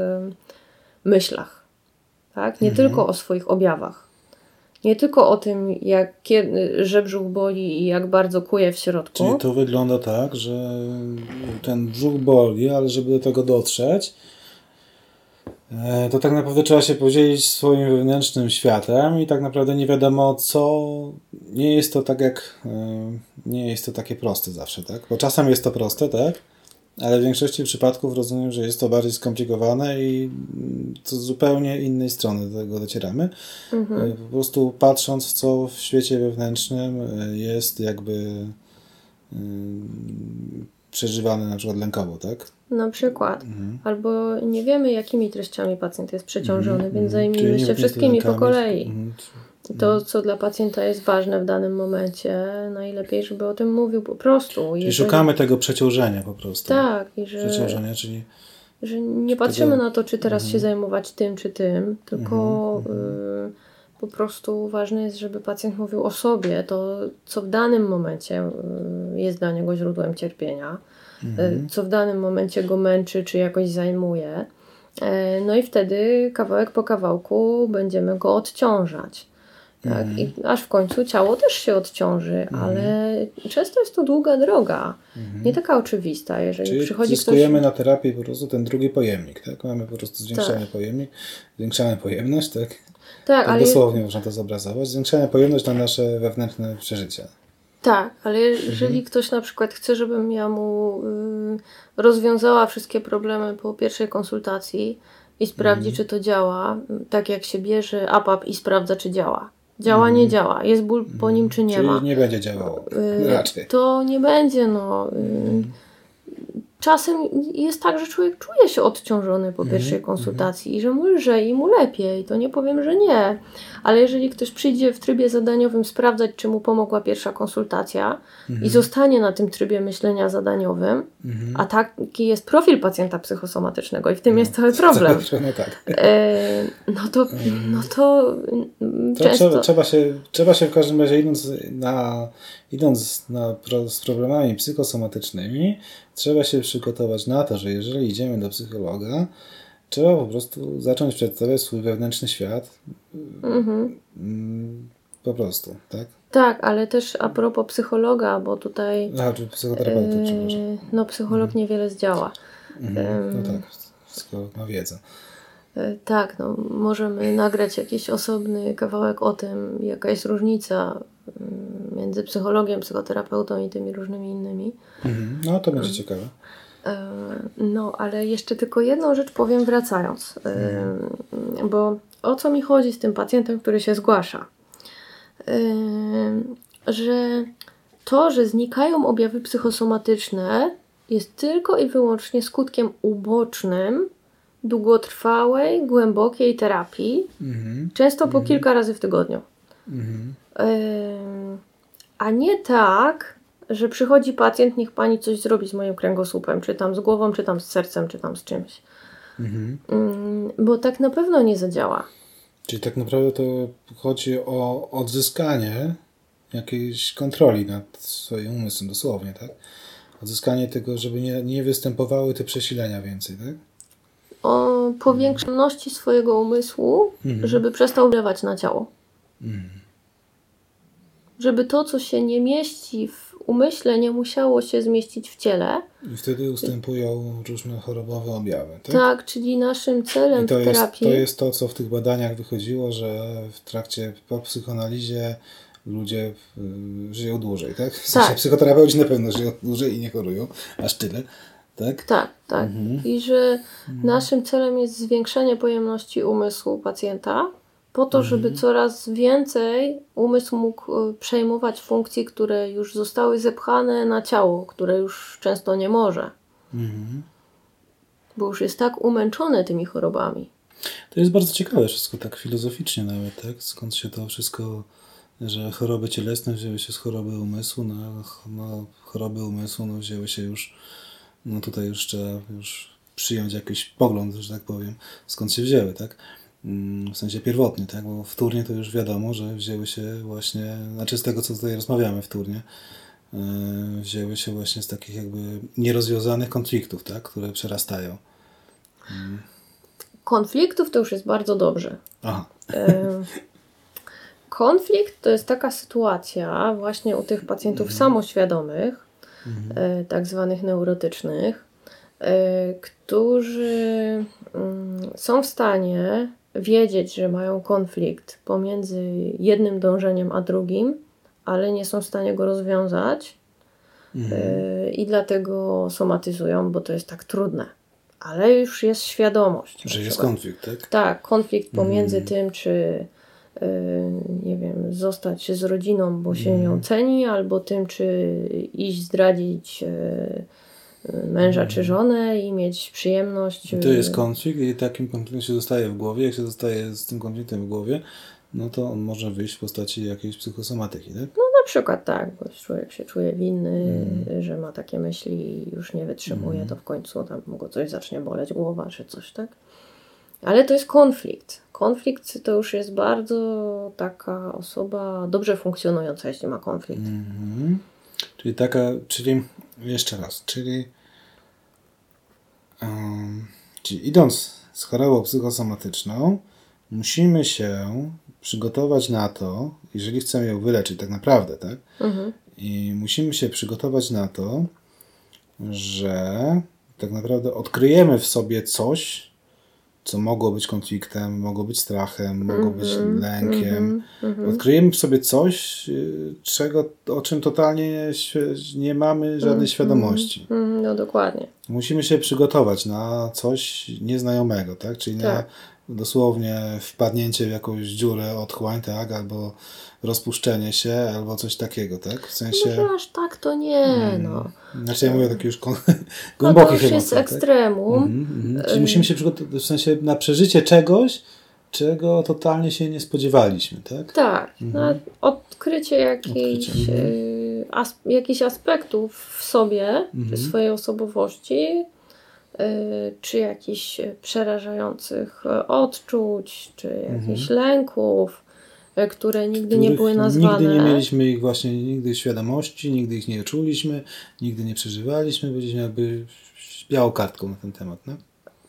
myślach, tak, nie Mhm. tylko o swoich objawach. Nie tylko o tym, jak, kiedy, że brzuch boli i jak bardzo kuje w środku. Czyli to wygląda tak, że ten brzuch boli, ale żeby do tego dotrzeć, to tak naprawdę trzeba się podzielić swoim wewnętrznym światem i tak naprawdę nie wiadomo co, nie jest to tak jak, e, nie jest to takie proste zawsze, tak? Bo czasem jest to proste, tak? Ale w większości przypadków rozumiem, że jest to bardziej skomplikowane i mm, to z zupełnie innej strony do tego docieramy. Mhm. E, Po prostu patrząc, co w świecie wewnętrznym e, jest jakby ym, przeżywane na przykład lękowo, tak? Na przykład. Mhm. Albo nie wiemy, jakimi treściami pacjent jest przeciążony, Mhm, więc mhm. zajmijmy się wszystkimi po kolei. mhm. To, co dla pacjenta jest ważne w danym momencie, najlepiej, żeby o tym mówił po prostu. Czyli Jeżeli- szukamy tego przeciążenia po prostu. Tak, i że, Przeciążenia, czyli że nie patrzymy Tego- na to, czy teraz Mhm. się zajmować tym, czy tym, tylko Mhm, y, po prostu ważne jest, żeby pacjent mówił o sobie, to co w danym momencie y, jest dla niego źródłem cierpienia, mhm. y, co w danym momencie go męczy, czy jakoś zajmuje. E, No i wtedy kawałek po kawałku będziemy go odciążać. Tak? Mhm. I aż w końcu ciało też się odciąży, ale często jest to długa droga, nie taka oczywista. Jeżeli Mhm. Czyli przychodzi zyskujemy ktoś. na terapii po prostu ten drugi pojemnik, tak? Mamy po prostu zwiększamy Tak. pojemnik, zwiększamy pojemność, tak? Tak, Tak ale, dosłownie można to zobrazować. Zwiększamy pojemność na nasze wewnętrzne przeżycia. Tak, ale Mhm. jeżeli ktoś na przykład chce, żebym ja mu y, rozwiązała wszystkie problemy po pierwszej konsultacji i sprawdzi, Mhm. czy to działa, tak jak się bierze APAP i sprawdza, czy działa. Działa, nie działa. Jest ból po nim, czy nie Mhm. Czyli ma. nie będzie działało. Y. To nie będzie, no. y, Czasem jest tak, że człowiek czuje się odciążony po pierwszej konsultacji i że mu lżej i mu lepiej. To nie powiem, że nie. Ale jeżeli ktoś przyjdzie w trybie zadaniowym sprawdzać, czy mu pomogła pierwsza konsultacja i zostanie na tym trybie myślenia zadaniowym, a taki jest profil pacjenta psychosomatycznego i w tym jest cały problem. <laughs> No tak. E, no to, no to mm, To często... trzeba, trzeba, się, trzeba się w każdym razie idąc, na, idąc na z problemami psychosomatycznymi, trzeba się przygotować na to, że jeżeli idziemy do psychologa, trzeba po prostu zacząć przedstawiać swój wewnętrzny świat. Mhm. Mm, Po prostu, tak? Tak, ale też a propos psychologa, bo tutaj Aha, czy psychoterapeuty, przepraszam. e, no, psycholog niewiele zdziała. Mhm. No tak, psycholog ma wiedzę. E, Tak, no, możemy nagrać jakiś osobny kawałek o tym, jaka jest różnica między psychologiem, psychoterapeutą i tymi różnymi innymi. Mhm. No to będzie ciekawe. E, No, ale jeszcze tylko jedną rzecz powiem wracając, E, bo o co mi chodzi z tym pacjentem, który się zgłasza? E, Że to, że znikają objawy psychosomatyczne, jest tylko i wyłącznie skutkiem ubocznym długotrwałej, głębokiej terapii, Mhm. często po kilka razy w tygodniu. Mhm. A nie tak, że przychodzi pacjent, niech pani coś zrobi z moim kręgosłupem, czy tam z głową, czy tam z sercem, czy tam z czymś. Mhm. Ym, Bo tak na pewno nie zadziała. Czyli tak naprawdę to chodzi o odzyskanie jakiejś kontroli nad swoim umysłem, dosłownie, tak? Odzyskanie tego, żeby nie, nie występowały te przesilenia więcej, tak? O powiększoności swojego umysłu, Mhm. żeby przestał wpływać na ciało. Mhm. Żeby to, co się nie mieści w umyśle nie musiało się zmieścić w ciele. I wtedy ustępują różne chorobowe objawy, tak? Tak, czyli naszym celem I to w jest, terapii. to jest to, co w tych badaniach wychodziło, że w trakcie po psychoanalizie ludzie y, żyją dłużej, tak? W sensie Tak. psychoterapeuci na pewno żyją dłużej i nie chorują, aż tyle, tak? Tak, tak. Mhm. I że naszym celem jest zwiększenie pojemności umysłu pacjenta, po to, żeby Mhm. coraz więcej umysł mógł y, przejmować funkcji, które już zostały zepchane na ciało, które już często nie może, Mhm. bo już jest tak umęczone tymi chorobami. To jest bardzo ciekawe wszystko, tak filozoficznie nawet, tak? Skąd się to wszystko, że choroby cielesne wzięły się z choroby umysłu, no, no choroby umysłu no, wzięły się już, no tutaj już trzeba już przyjąć jakiś pogląd, że tak powiem, skąd się wzięły, tak? Mm, W sensie pierwotnie, tak? Bo wtórnie to już wiadomo, że wzięły się właśnie, znaczy z tego, co tutaj rozmawiamy wtórnie, yy, wzięły się właśnie z takich jakby nierozwiązanych konfliktów, tak? Które przerastają. Konfliktów to już jest bardzo dobrze. Aha. E, Konflikt to jest taka sytuacja właśnie u tych pacjentów samoświadomych, e, tak zwanych neurotycznych, e, którzy mm, są w stanie wiedzieć, że mają konflikt pomiędzy jednym dążeniem a drugim, ale nie są w stanie go rozwiązać e, i dlatego somatyzują, bo to jest tak trudne. Ale już jest świadomość. Że jest konflikt, tak? Tak, konflikt pomiędzy tym, czy y, nie wiem, zostać z rodziną, bo się nią ceni, albo tym, czy iść zdradzić y, męża czy żonę i mieć przyjemność. I to y, jest konflikt i takim konfliktem się zostaje w głowie. Jak się zostaje z tym konfliktem w głowie, no to on może wyjść w postaci jakiejś psychosomatyki, tak? No na przykład tak, bo człowiek się czuje winny, że ma takie myśli i już nie wytrzymuje, to w końcu tam go coś zacznie boleć głowa czy coś, tak? Ale to jest konflikt. Konflikt to już jest bardzo taka osoba dobrze funkcjonująca, jeśli ma konflikt. Mhm. Czyli taka, czyli jeszcze raz, czyli, um, czyli idąc z chorobą psychosomatyczną, musimy się przygotować na to, jeżeli chcemy ją wyleczyć tak naprawdę, tak? Mhm. I musimy się przygotować na to, że tak naprawdę odkryjemy w sobie coś, co mogło być konfliktem, mogło być strachem, mogło być lękiem. Odkryjemy w sobie coś, y, czego, o czym totalnie nie, mamy żadnej świadomości. Mhm, No dokładnie. Musimy się przygotować na coś nieznajomego, tak? Czyli na Tak. Dosłownie wpadnięcie w jakąś dziurę, otchłań, tak? Albo rozpuszczenie się, albo coś takiego, tak? W sensie... Może aż tak to nie, no. Znaczy ja mówię o takich już kon- No to <laughs> już jest tak? ekstremum. Mhm, mhm. Czyli musimy się przygotować w sensie na przeżycie czegoś, czego totalnie się nie spodziewaliśmy, tak? Tak, na odkrycie jakichś, Odkrycie, mhm. y, as, jakichś aspektów w sobie, Mhm. swojej osobowości, czy jakichś przerażających odczuć, czy jakichś lęków, e, które nigdy nie Mhm. Których były nazwane. Nigdy nie mieliśmy ich właśnie, nigdy świadomości, nigdy ich nie czuliśmy, nigdy nie przeżywaliśmy, byliśmy jakby białą kartką na ten temat, no?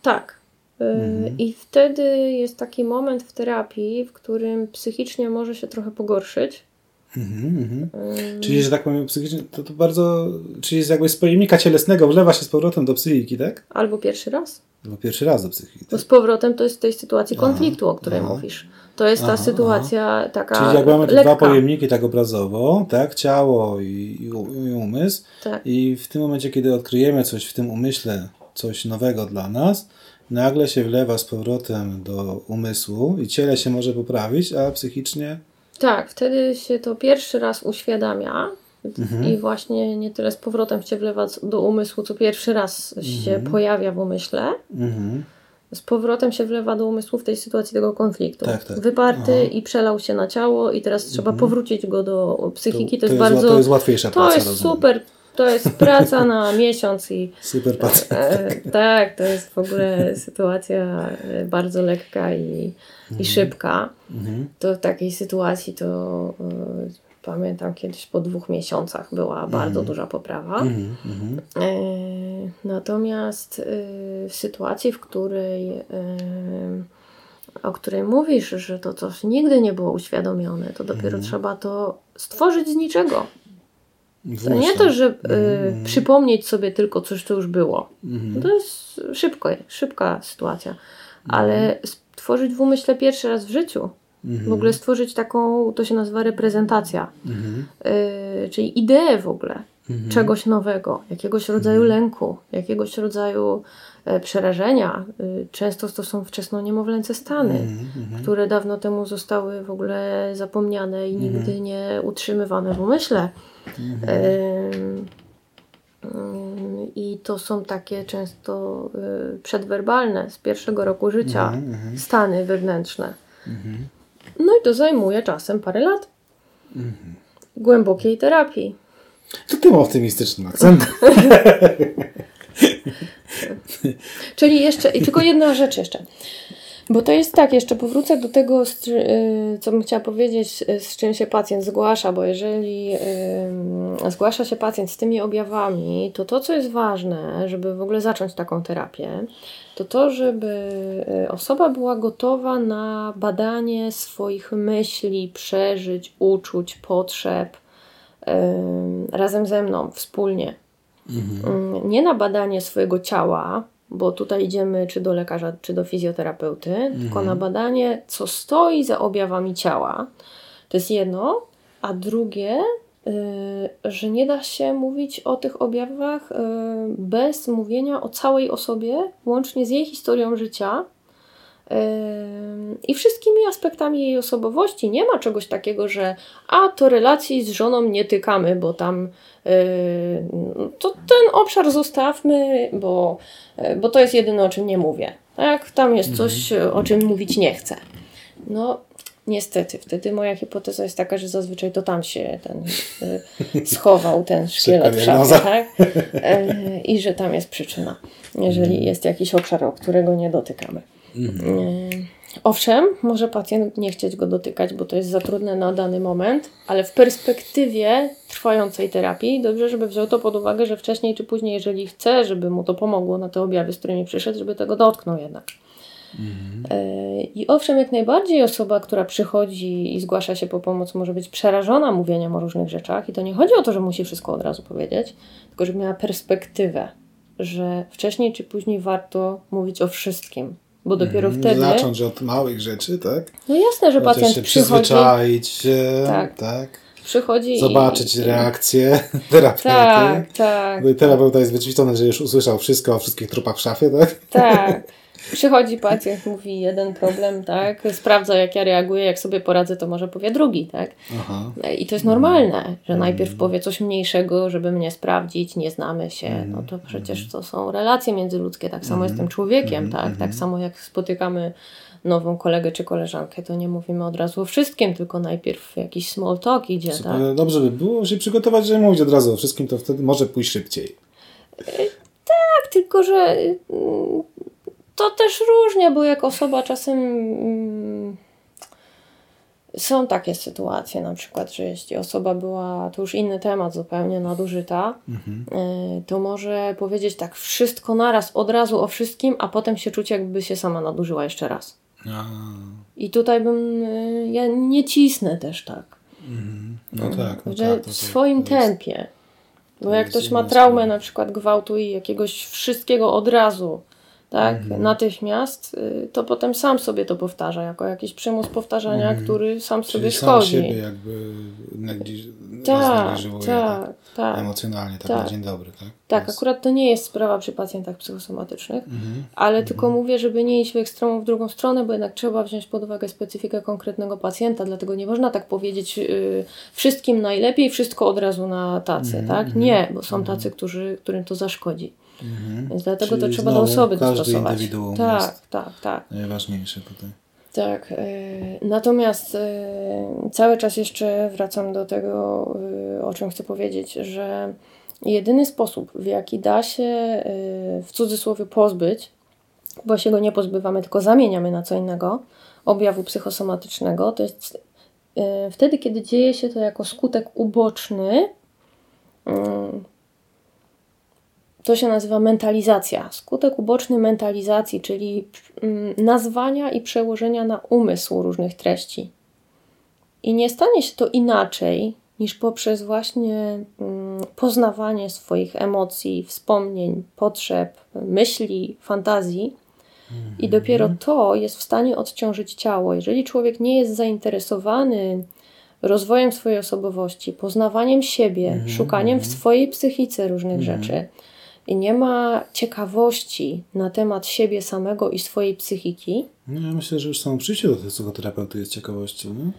Tak. Y, Mhm. I wtedy jest taki moment w terapii, w którym psychicznie może się trochę pogorszyć. Mhm, mhm. Czyli, że tak powiem, psychicznie, to, to bardzo, czyli jest jakby z pojemnika cielesnego wlewa się z powrotem do psychiki, tak? Albo pierwszy raz. No pierwszy raz do psychiki. Tak? z powrotem to jest w tej sytuacji Aha, konfliktu, o której aha. mówisz. To jest ta Aha, sytuacja taka Czyli jak mamy lekka. dwa pojemniki tak obrazowo, tak, ciało i, i, i umysł Tak. i w tym momencie, kiedy odkryjemy coś w tym umyśle, coś nowego dla nas, nagle się wlewa z powrotem do umysłu i ciele się może poprawić, a psychicznie tak, wtedy się to pierwszy raz uświadamia Mhm. i właśnie nie tyle z powrotem się wlewa do umysłu, co pierwszy raz się Mhm. pojawia w umyśle. mhm. Z powrotem się wlewa do umysłu w tej sytuacji tego konfliktu. Tak, tak. Wyparty Aha. i przelał się na ciało i teraz trzeba powrócić go do psychiki. To, jest ła- bardzo... to jest łatwiejsza To praca. jest rozumiem. super. To jest praca na miesiąc i Super praca. E, tak, to jest w ogóle sytuacja e, bardzo lekka i, i szybka. Mhm. To w takiej sytuacji to e, pamiętam kiedyś po dwóch miesiącach była bardzo duża poprawa. Mhm. Mhm. E, natomiast e, w sytuacji, w której e, o której mówisz, że to coś nigdy nie było uświadomione, to dopiero trzeba to stworzyć z niczego. To nie to, że y, Mhm. przypomnieć sobie tylko coś, co już było. Mhm. To jest szybko, szybka sytuacja. Ale stworzyć w umyśle pierwszy raz w życiu, Mhm. w ogóle stworzyć taką, to się nazywa reprezentacja, Mhm. y, czyli ideę w ogóle Mhm. czegoś nowego, jakiegoś rodzaju lęku, jakiegoś rodzaju przerażenia. Y, Często to są wczesno-niemowlęce stany, Mhm. Mhm. które dawno temu zostały w ogóle zapomniane i nigdy nie utrzymywane w umyśle. Mhm. Ym, I to są takie często y, przedwerbalne z pierwszego roku życia Mhm, mhm. stany wewnętrzne. No i to zajmuje czasem parę lat głębokiej terapii. To tym optymistycznym akcentem. <laughs> <laughs> Czyli jeszcze, i tylko jedna rzecz jeszcze. Bo to jest tak, jeszcze powrócę do tego, y, co bym chciała powiedzieć, z czym się pacjent zgłasza, bo jeżeli zgłasza się pacjent z tymi objawami, to to, co jest ważne, żeby w ogóle zacząć taką terapię, to to, żeby y, osoba była gotowa na badanie swoich myśli, przeżyć, uczuć, potrzeb razem ze mną, wspólnie. Mm, nie na badanie swojego ciała, bo tutaj idziemy czy do lekarza, czy do fizjoterapeuty, tylko na badanie, co stoi za objawami ciała. To jest jedno, a drugie, y, że nie da się mówić o tych objawach y, bez mówienia o całej osobie, łącznie z jej historią życia. I wszystkimi aspektami jej osobowości. Nie ma czegoś takiego, że a to relacji z żoną nie tykamy, bo tam to ten obszar zostawmy, bo, yy, bo to jest jedyne, o czym nie mówię. Tak? Tam jest coś, o czym mówić nie chcę. No, niestety, wtedy moja hipoteza jest taka, że zazwyczaj to tam się ten yy, schował, ten <laughs> szkielet w szafie, tak? Yy, <laughs> I że tam jest przyczyna, jeżeli jest jakiś obszar, o którego nie dotykamy. Mhm. Yy, Owszem, może pacjent nie chcieć go dotykać, bo to jest za trudne na dany moment, ale w perspektywie trwającej terapii dobrze, żeby wziął to pod uwagę, że wcześniej czy później, jeżeli chce, żeby mu to pomogło na te objawy, z którymi przyszedł, żeby tego dotknął jednak. Yy, I owszem, jak najbardziej osoba, która przychodzi i zgłasza się po pomoc, może być przerażona mówieniem o różnych rzeczach, i to nie chodzi o to, że musi wszystko od razu powiedzieć, tylko żeby miała perspektywę, że wcześniej czy później warto mówić o wszystkim, bo dopiero Mhm. wtedy. Zacząć od małych rzeczy, tak? No jasne, że pacjent się przychodzi, przyzwyczaić Tak. tak. przychodzi i- Zobaczyć i, reakcję <laughs> terapeuty. Tak, tak, Bo terapeuta jest wyćwiczony, że już usłyszał wszystko o wszystkich trupach w szafie, tak? tak. Przychodzi pacjent, mówi jeden problem, tak, sprawdza jak ja reaguję, jak sobie poradzę, to może powie drugi, tak. Aha. I to jest normalne, że najpierw powie coś mniejszego, żeby mnie sprawdzić, nie znamy się. No to przecież to są relacje międzyludzkie. Tak samo jestem człowiekiem, tak? Tak samo jak spotykamy nową kolegę czy koleżankę, to nie mówimy od razu o wszystkim, tylko najpierw jakiś small talk idzie, tak? Ale Dobrze by było się przygotować, żeby mówić od razu o wszystkim, to wtedy może pójść szybciej. Tak, tylko że mm, to też różnie, bo jak osoba czasem. mm, Są takie sytuacje, na przykład, że jeśli osoba była, to już inny temat zupełnie, nadużyta, y, to może powiedzieć tak wszystko naraz, od razu o wszystkim, a potem się czuć, jakby się sama nadużyła jeszcze raz. A, I tutaj bym, y, ja nie cisnę też tak, no tak, no że tak. w swoim to jest- tempie. Bo jak ktoś ma traumę na przykład gwałtu i jakiegoś wszystkiego od razu, tak, Mhm. natychmiast, y, to potem sam sobie to powtarza, jako jakiś przymus powtarzania, który sam sobie Mhm. Czyli sam schodzi. siebie jakby tak, tak, tak, tak. emocjonalnie, tak, tak. na dzień dobry, tak? Tak, Jest- akurat to nie jest sprawa przy pacjentach psychosomatycznych, Mhm. ale tylko mówię, żeby nie iść w ekstremum w drugą stronę, bo jednak trzeba wziąć pod uwagę specyfikę konkretnego pacjenta, dlatego nie można tak powiedzieć y, wszystkim najlepiej, wszystko od razu na tacy, Mhm, tak? Nie, bo są tacy, którzy, którym to zaszkodzi. Mhm. Więc dlatego to Czyli trzeba do osoby dostosować. Tak, tak, tak. Najważniejsze tutaj. Tak. y, Natomiast y, cały czas jeszcze wracam do tego, y, o czym chcę powiedzieć, że jedyny sposób, w jaki da się w cudzysłowie pozbyć, bo się go nie pozbywamy, tylko zamieniamy na co innego, objawu psychosomatycznego, to jest wtedy, kiedy dzieje się to jako skutek uboczny. To się nazywa mentalizacja. Skutek uboczny mentalizacji, czyli mm, nazwania i przełożenia na umysł różnych treści. I nie stanie się to inaczej, niż poprzez właśnie mm, poznawanie swoich emocji, wspomnień, potrzeb, myśli, fantazji. I dopiero to jest w stanie odciążyć ciało. Jeżeli człowiek nie jest zainteresowany rozwojem swojej osobowości, poznawaniem siebie, szukaniem w swojej psychice różnych rzeczy i nie ma ciekawości na temat siebie samego i swojej psychiki, No, ja myślę, że już samo przyjście do psychoterapeuty jest ciekawością. Nie?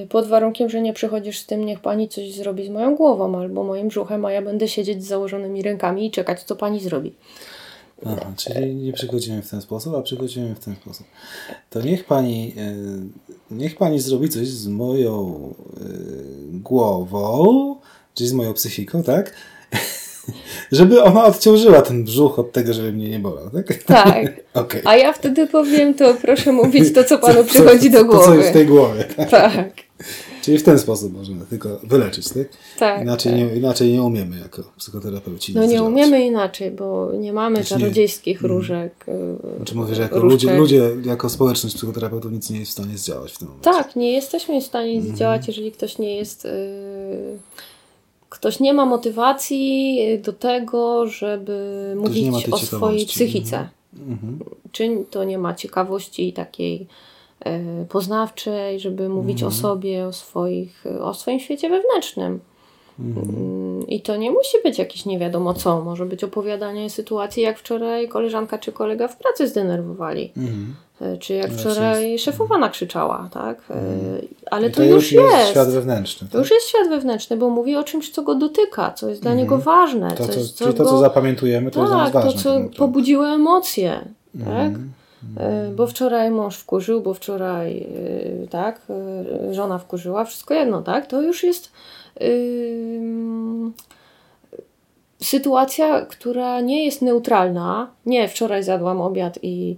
Yy, pod warunkiem, że nie przychodzisz z tym, niech pani coś zrobi z moją głową albo moim brzuchem, a ja będę siedzieć z założonymi rękami i czekać, co pani zrobi. Aha, czyli nie przychodzimy w ten sposób, a przychodzimy w ten sposób. To niech pani, e, niech pani zrobi coś z moją e, głową, czyli z moją psychiką, tak? <laughs> Żeby ona odciążyła ten brzuch od tego, żeby mnie nie bolał, tak? Tak. <laughs> Okej. A ja wtedy powiem, to proszę mówić to, co panu <laughs> Co- przychodzi co- do To, co głowy. jest w tej głowie. Tak? Tak, Czyli w ten sposób możemy tylko wyleczyć, tak? tak. Inaczej, tak. nie, inaczej nie umiemy jako psychoterapeuci. No nie zrobić. umiemy inaczej, bo nie mamy nie- czarodziejskich Mm. różek. yy, Znaczy mówię, że jako ludzie, ludzie, jako społeczność psychoterapeutów nic nie jest w stanie zdziałać w tym momencie. Tak, nie jesteśmy w stanie Mhm. nic działać, jeżeli ktoś nie jest. Yy, ktoś nie ma motywacji do tego, żeby nie mówić o swojej psychice. Mhm. Czy to nie ma ciekawości takiej e, poznawczej, żeby mówić Mhm. o sobie, o, swoich, o swoim świecie wewnętrznym. Mhm. I to nie musi być jakieś nie wiadomo co. Może być opowiadanie sytuacji, jak wczoraj koleżanka czy kolega w pracy zdenerwowali. Mhm. E, Czy jak No, wczoraj jest- szefowa nakrzyczała, tak? E, Ale I to, już jest. świat wewnętrzny. To już jest świat wewnętrzny, bo mówi o czymś, co go dotyka, co jest dla niego ważne. Mhm. To, co, co, co czyli to, go... co zapamiętujemy, to jest dla nas Tak, ważne. to, co tak pobudziło emocje, tak? Mhm. E, Bo wczoraj mąż wkurzył, bo wczoraj tak, żona wkurzyła, wszystko jedno, tak? To już jest ym, sytuacja, która nie jest neutralna. Nie, wczoraj zjadłam obiad i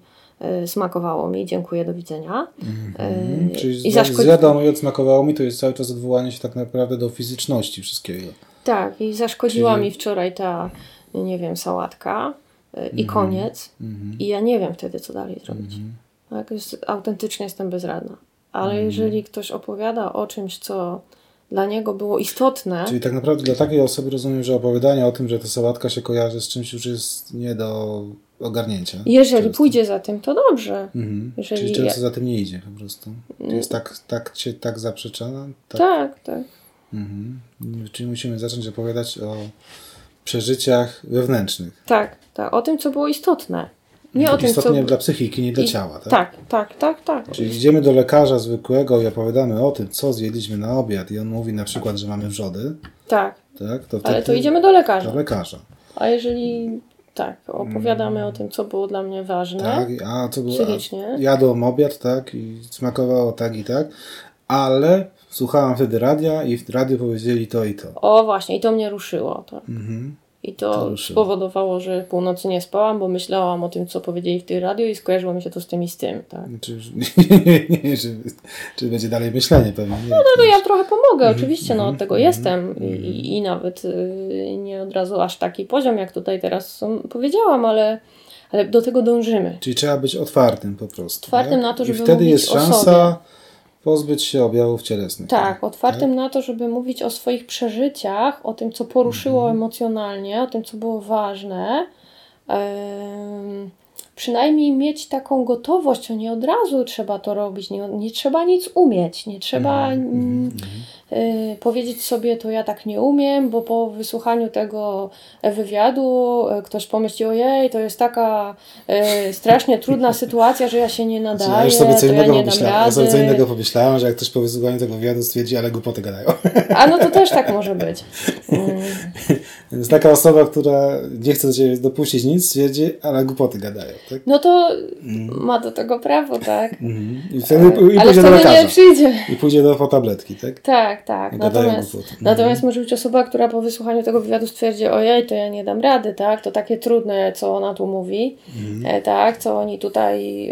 smakowało mi, dziękuję, do widzenia. Mhm. E, Czyli i zaszkodzi- zjadło i odsmakowało mi, to jest cały czas odwołanie się tak naprawdę do fizyczności wszystkiego. Tak, i zaszkodziła Czyli- mi wczoraj ta, nie wiem, sałatka e, i Mhm. koniec. Mhm. I ja nie wiem wtedy, co dalej zrobić. Tak, jest, autentycznie jestem bezradna. Ale jeżeli ktoś opowiada o czymś, co dla niego było istotne, Czyli tak naprawdę dla takiej osoby rozumiem, że opowiadanie o tym, że ta sałatka się kojarzy z czymś już jest nie do ogarnięcia. jeżeli Często. pójdzie za tym, to dobrze. Mhm. jeżeli Czyli ja- często za tym nie idzie po prostu. To jest tak, tak się tak zaprzeczana? Tak. Tak, tak. Mhm. Czyli musimy zacząć opowiadać o przeżyciach wewnętrznych. Tak, tak. O tym, co było istotne. Nie o tym, co. Istotnie dla psychiki, nie dla I- ciała. Tak? Tak, tak, tak, tak. Czyli idziemy do lekarza zwykłego i opowiadamy o tym, co zjedliśmy na obiad i on mówi na przykład, że mamy wrzody, Tak. tak? To Ale wtedy to idziemy do lekarza. do lekarza. A jeżeli tak, opowiadamy o tym, co było dla mnie ważne, Tak, a co było? Psychicznie. Jadłem obiad, tak, i smakowało tak i tak, ale słuchałam wtedy radia i w radiu powiedzieli to i to. o właśnie, i to mnie ruszyło. Tak. Mhm. I To spowodowało, że północy nie spałam, bo myślałam o tym, co powiedzieli w tej radio i skojarzyło mi się to z tym i z tym. Tak. Czy, <laughs> nie, czy, czy będzie dalej myślenie pewnie. Nie, No to ja trochę pomogę, Mhm, oczywiście, no od tego jestem I, i, nawet y, nie od razu aż taki poziom, jak tutaj teraz powiedziałam, ale, ale do tego dążymy. Czyli trzeba być otwartym po prostu. Otwartym tak? na to, żeby I wtedy jest o szansa. Pozbyć się objawów cielesnych. Tak, otwartym na to, żeby mówić o swoich przeżyciach, o tym, co poruszyło Mhm. emocjonalnie, o tym, co było ważne. Em, przynajmniej mieć taką gotowość, a nie od razu trzeba to robić, nie, nie trzeba nic umieć, nie trzeba Mhm, y, powiedzieć sobie, to ja tak nie umiem, bo po wysłuchaniu tego wywiadu y, ktoś pomyśli, ojej, to jest taka y, strasznie trudna <laughs> sytuacja, że ja się nie nadaję, Ja już sobie co ja innego nie dam pomyślałem. Ja sobie co innego pomyślałem, że jak ktoś po wysłuchaniu tego wywiadu stwierdzi, ale głupoty gadają. A no to też tak może być. Mm, Więc taka osoba, która nie chce do ciebie dopuścić nic, stwierdzi, ale głupoty gadają. Tak? No to ma do tego prawo, tak? Mhm. I wtedy i Ale pójdzie do wtedy nie lekarza. przyjdzie. I pójdzie do po tabletki, tak? Tak, tak. I gadają Natomiast. Mhm. natomiast może być osoba, która po wysłuchaniu tego wywiadu stwierdzi, ojej, to ja nie dam rady, tak? To takie trudne, co ona tu mówi, Mhm. e, tak? Co oni tutaj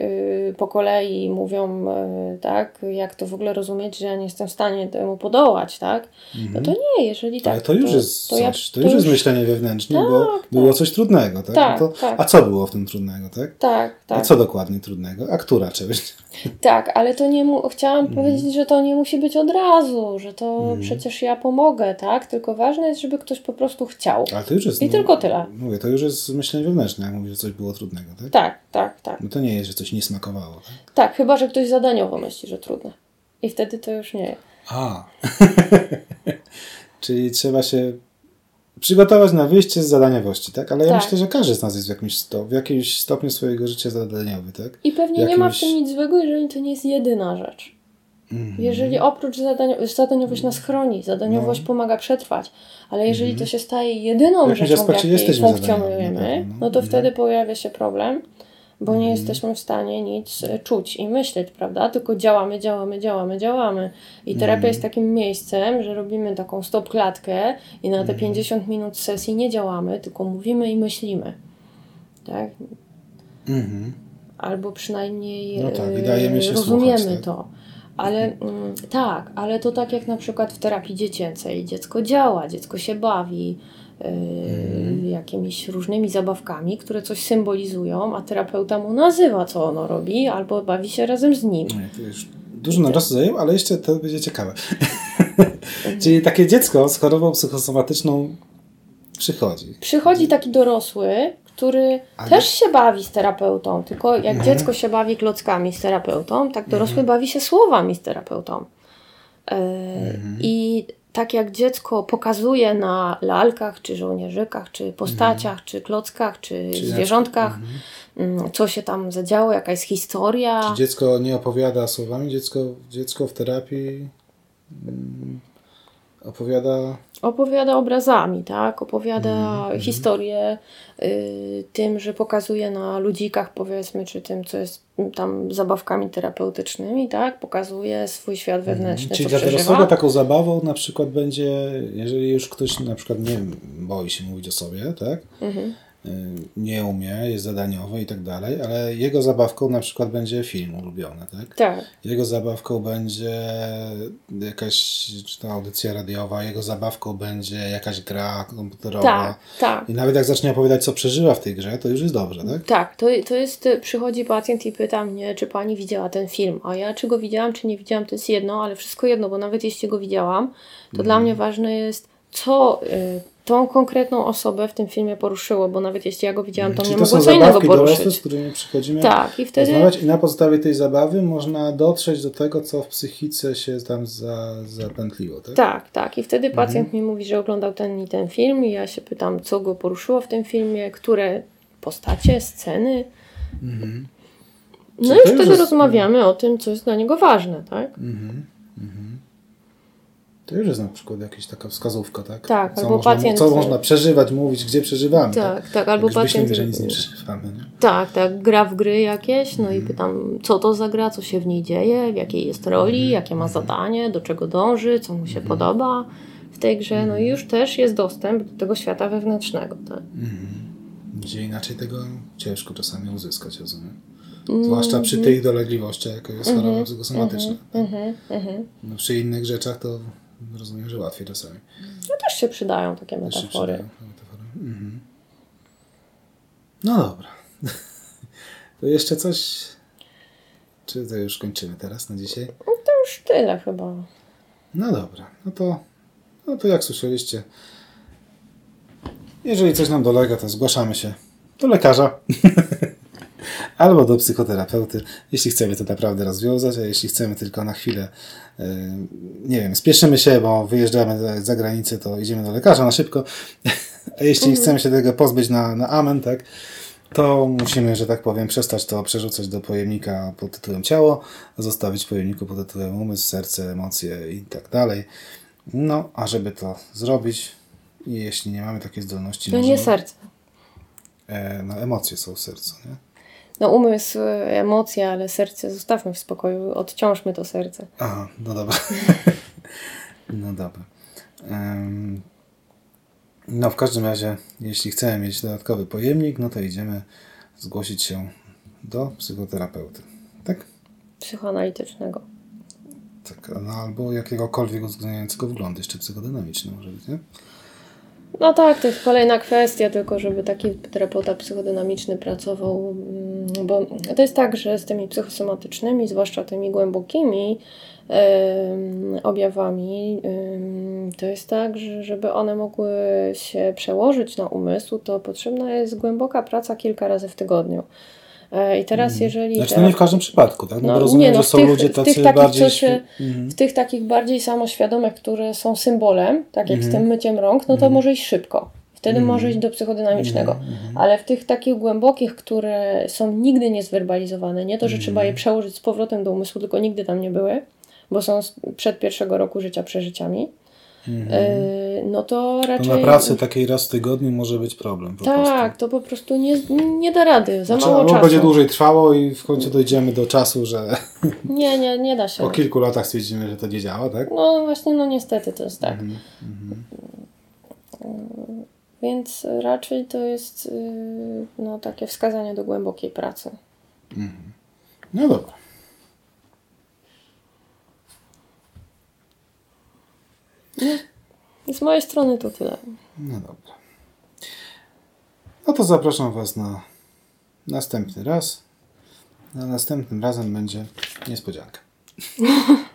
y, po kolei mówią, y, tak? Jak to w ogóle rozumieć, że ja nie jestem w stanie temu podołać, tak? No to nie, jeżeli tak. Mhm. Ale to już jest to ja- to już jest myślenie wewnętrzne, Tak, bo tak. było coś trudnego, tak? Tak, No to, tak. A co było w tym trudnego, tak? Tak, A tak. co dokładnie trudnego? A która część? Tak, ale to nie mu- chciałam Mhm. powiedzieć, że to nie musi być od razu, że to przecież ja pomogę, tak? Tylko ważne jest, żeby ktoś po prostu chciał. Ale to już jest... I tylko tyle. Mówię, to już jest myślenie wewnętrzne, jak mówisz, że coś było trudnego, tak? Tak, tak, tak. No to nie jest, że coś nie smakowało, tak? Tak, chyba, że ktoś zadaniowo myśli, że trudne. I wtedy to już nie. A. <laughs> Czyli trzeba się przygotować na wyjście z zadaniowości, tak? Ale ja Tak. myślę, że każdy z nas jest w jakimś, sto, w jakimś stopniu swojego życia zadaniowy, tak? I pewnie nie ma w Jakimś- tym nic złego, jeżeli to nie jest jedyna rzecz. Mhm. Jeżeli oprócz zadanio- zadaniowość nas chroni, zadaniowość No. pomaga przetrwać, ale jeżeli to się staje jedyną jakimś rzeczą, w jakiej funkcjonujemy, na pewno, no. no to Mhm. wtedy pojawia się problem, bo nie jesteśmy w stanie nic e, czuć i myśleć, prawda? Tylko działamy, działamy, działamy, działamy. I terapia Mhm. jest takim miejscem, że robimy taką stop klatkę i na te 50 minut sesji nie działamy, tylko mówimy i myślimy. Tak? Mhm. albo przynajmniej No tak, e, się rozumiemy słuchać, tak? to. Ale mm, tak, ale to tak jak na przykład w terapii dziecięcej. Dziecko działa, dziecko się bawi Mhm. jakimiś różnymi zabawkami, które coś symbolizują, a terapeuta mu nazywa, co ono robi, albo bawi się razem z nim. Dużo nam czasu zajęło, ale jeszcze to będzie ciekawe. <laughs> Czyli takie dziecko z chorobą psychosomatyczną przychodzi. Przychodzi taki dorosły, który Ale- też się bawi z terapeutą, tylko jak Mhm. dziecko się bawi klockami z terapeutą, tak dorosły bawi się słowami z terapeutą. E, Mhm. I tak jak dziecko pokazuje na lalkach, czy żołnierzykach, czy postaciach, czy klockach, czy, Mhm. Na zwierzątkach, mm, co się tam zadziało, jaka jest historia. Czy dziecko nie opowiada słowami, dziecko, dziecko w terapii mm, opowiada. Opowiada obrazami, tak? Opowiada Mhm, historię y, tym, że pokazuje na ludzikach, powiedzmy, czy tym, co jest tam zabawkami terapeutycznymi, tak? Pokazuje swój świat wewnętrzny, Mhm. Czyli dla dorosłego taką zabawą na przykład będzie, jeżeli już ktoś na przykład nie boi się mówić o sobie, tak? Mhm. Y, Nie umie, jest zadaniowy i tak dalej, ale jego zabawką na przykład będzie film ulubiony, tak? Tak, Jego zabawką będzie jakaś czy to audycja radiowa, jego zabawką będzie jakaś gra komputerowa. tak, tak. I nawet jak zacznie opowiadać, co przeżyła w tej grze, to już jest dobrze, tak? Tak, to, to jest, przychodzi pacjent i pyta mnie, czy pani widziała ten film, a ja czy go widziałam, czy nie widziałam, to jest jedno, ale wszystko jedno, bo nawet jeśli go widziałam, to Mhm. dla mnie ważne jest, co y, tą konkretną osobę w tym filmie poruszyło, bo nawet jeśli ja go widziałam, to Czyli mnie mogło co innego zabawki dorosłe, z poruszyć. którymi przychodzimy Tak, i wtedy rozmawiać i na podstawie tej zabawy można dotrzeć do tego, co w psychice się tam za, zapętliło, tak? Tak, tak. I wtedy Mhm. pacjent mi mówi, że oglądał ten i ten film, i ja się pytam, co go poruszyło w tym filmie, które postacie, sceny. Mhm. No i wtedy jest- rozmawiamy o tym, co jest dla niego ważne, tak? Mhm. Mhm. To już jest na przykład jakaś taka wskazówka, tak? Tak, co albo można, pacjent- Co można przeżywać, mówić, gdzie przeżywamy. Tak, tak, albo Jak pacjent- myślimy, że nic nie przeżywamy. Nie? Tak, tak, gra w gry jakieś, no Mhm. i pytam, co to za gra, co się w niej dzieje, w jakiej jest roli, Mhm. jakie ma zadanie, do czego dąży, co mu się podoba w tej grze, no i już też jest dostęp do tego świata wewnętrznego, tak? Mhm. Gdzie inaczej tego ciężko czasami uzyskać, rozumiem. Mm, Zwłaszcza przy tych dolegliwościach, jaką jest choroba Mhm, psychosomatyczna. Mhm, mhm. No, przy innych rzeczach to rozumiem, że łatwiej czasami. No też się przydają takie metafory. przydają metafory. Mhm. No dobra. <laughs> To jeszcze coś? Czy to już kończymy teraz na dzisiaj? To już tyle chyba. No dobra, no to, no to jak słyszeliście, jeżeli coś nam dolega, to zgłaszamy się do lekarza <laughs> albo do psychoterapeuty, jeśli chcemy to naprawdę rozwiązać, a jeśli chcemy tylko na chwilę, yy, nie wiem, spieszymy się, bo wyjeżdżamy za, granicę, to idziemy do lekarza na szybko, <laughs> a jeśli chcemy się tego pozbyć na, na amen, tak, to musimy, że tak powiem, przestać to przerzucać do pojemnika pod tytułem ciało, zostawić w pojemniku pod tytułem umysł, serce, emocje i tak dalej. No, a żeby to zrobić, jeśli nie mamy takiej zdolności, To nie możemy- serce. E, no, emocje są w sercu, nie? No umysł, emocje, ale serce zostawmy w spokoju, odciążmy to serce. Aha, no dobra. <laughs> no dobra. Em, no w każdym razie, jeśli chcemy mieć dodatkowy pojemnik, no to idziemy zgłosić się do psychoterapeuty. Tak? Psychoanalitycznego. Tak, no albo jakiegokolwiek uwzględniającego wgląd, jeszcze psychodynamiczny może być, nie? No tak, to jest kolejna kwestia, tylko żeby taki terapeuta psychodynamiczny pracował, mm, bo to jest tak, że z tymi psychosomatycznymi, zwłaszcza tymi głębokimi ym, objawami, ym, to jest tak, że żeby one mogły się przełożyć na umysł, to potrzebna jest głęboka praca kilka razy w tygodniu. E, I teraz, jeżeli. Znaczy, no nie w każdym przypadku, tak? No, No, bo rozumiem, nie, no, że są tych- ludzie tacy tych takich, bardziej... się- Mhm. W tych takich bardziej samoświadomych, które są symbolem, tak jak z Mhm. tym myciem rąk, no to może iść szybko. Wtedy Mhm. może iść do psychodynamicznego. Mhm, mhm. Ale w tych takich głębokich, które są nigdy niezwerbalizowane, nie to, że Mhm. trzeba je przełożyć z powrotem do umysłu, tylko nigdy tam nie były, bo są z- przed pierwszego roku życia przeżyciami, Mhm. yy, no to To raczej... na pracy takiej raz w tygodniu może być problem po prostu. Tak, to po prostu nie, nie da rady, za Znaczy, mało albo czasu. będzie dłużej trwało i w końcu dojdziemy do czasu, że <laughs> Nie, nie, nie da się. po kilku latach stwierdzimy, że to nie działa, tak? No właśnie, no niestety to jest tak. Mhm, mhm. Więc raczej to jest yy, no, takie wskazanie do głębokiej pracy. No dobra. <laughs> Z mojej strony to tyle. No dobra. No to zapraszam Was na następny raz. A następnym razem będzie niespodzianka. <laughs>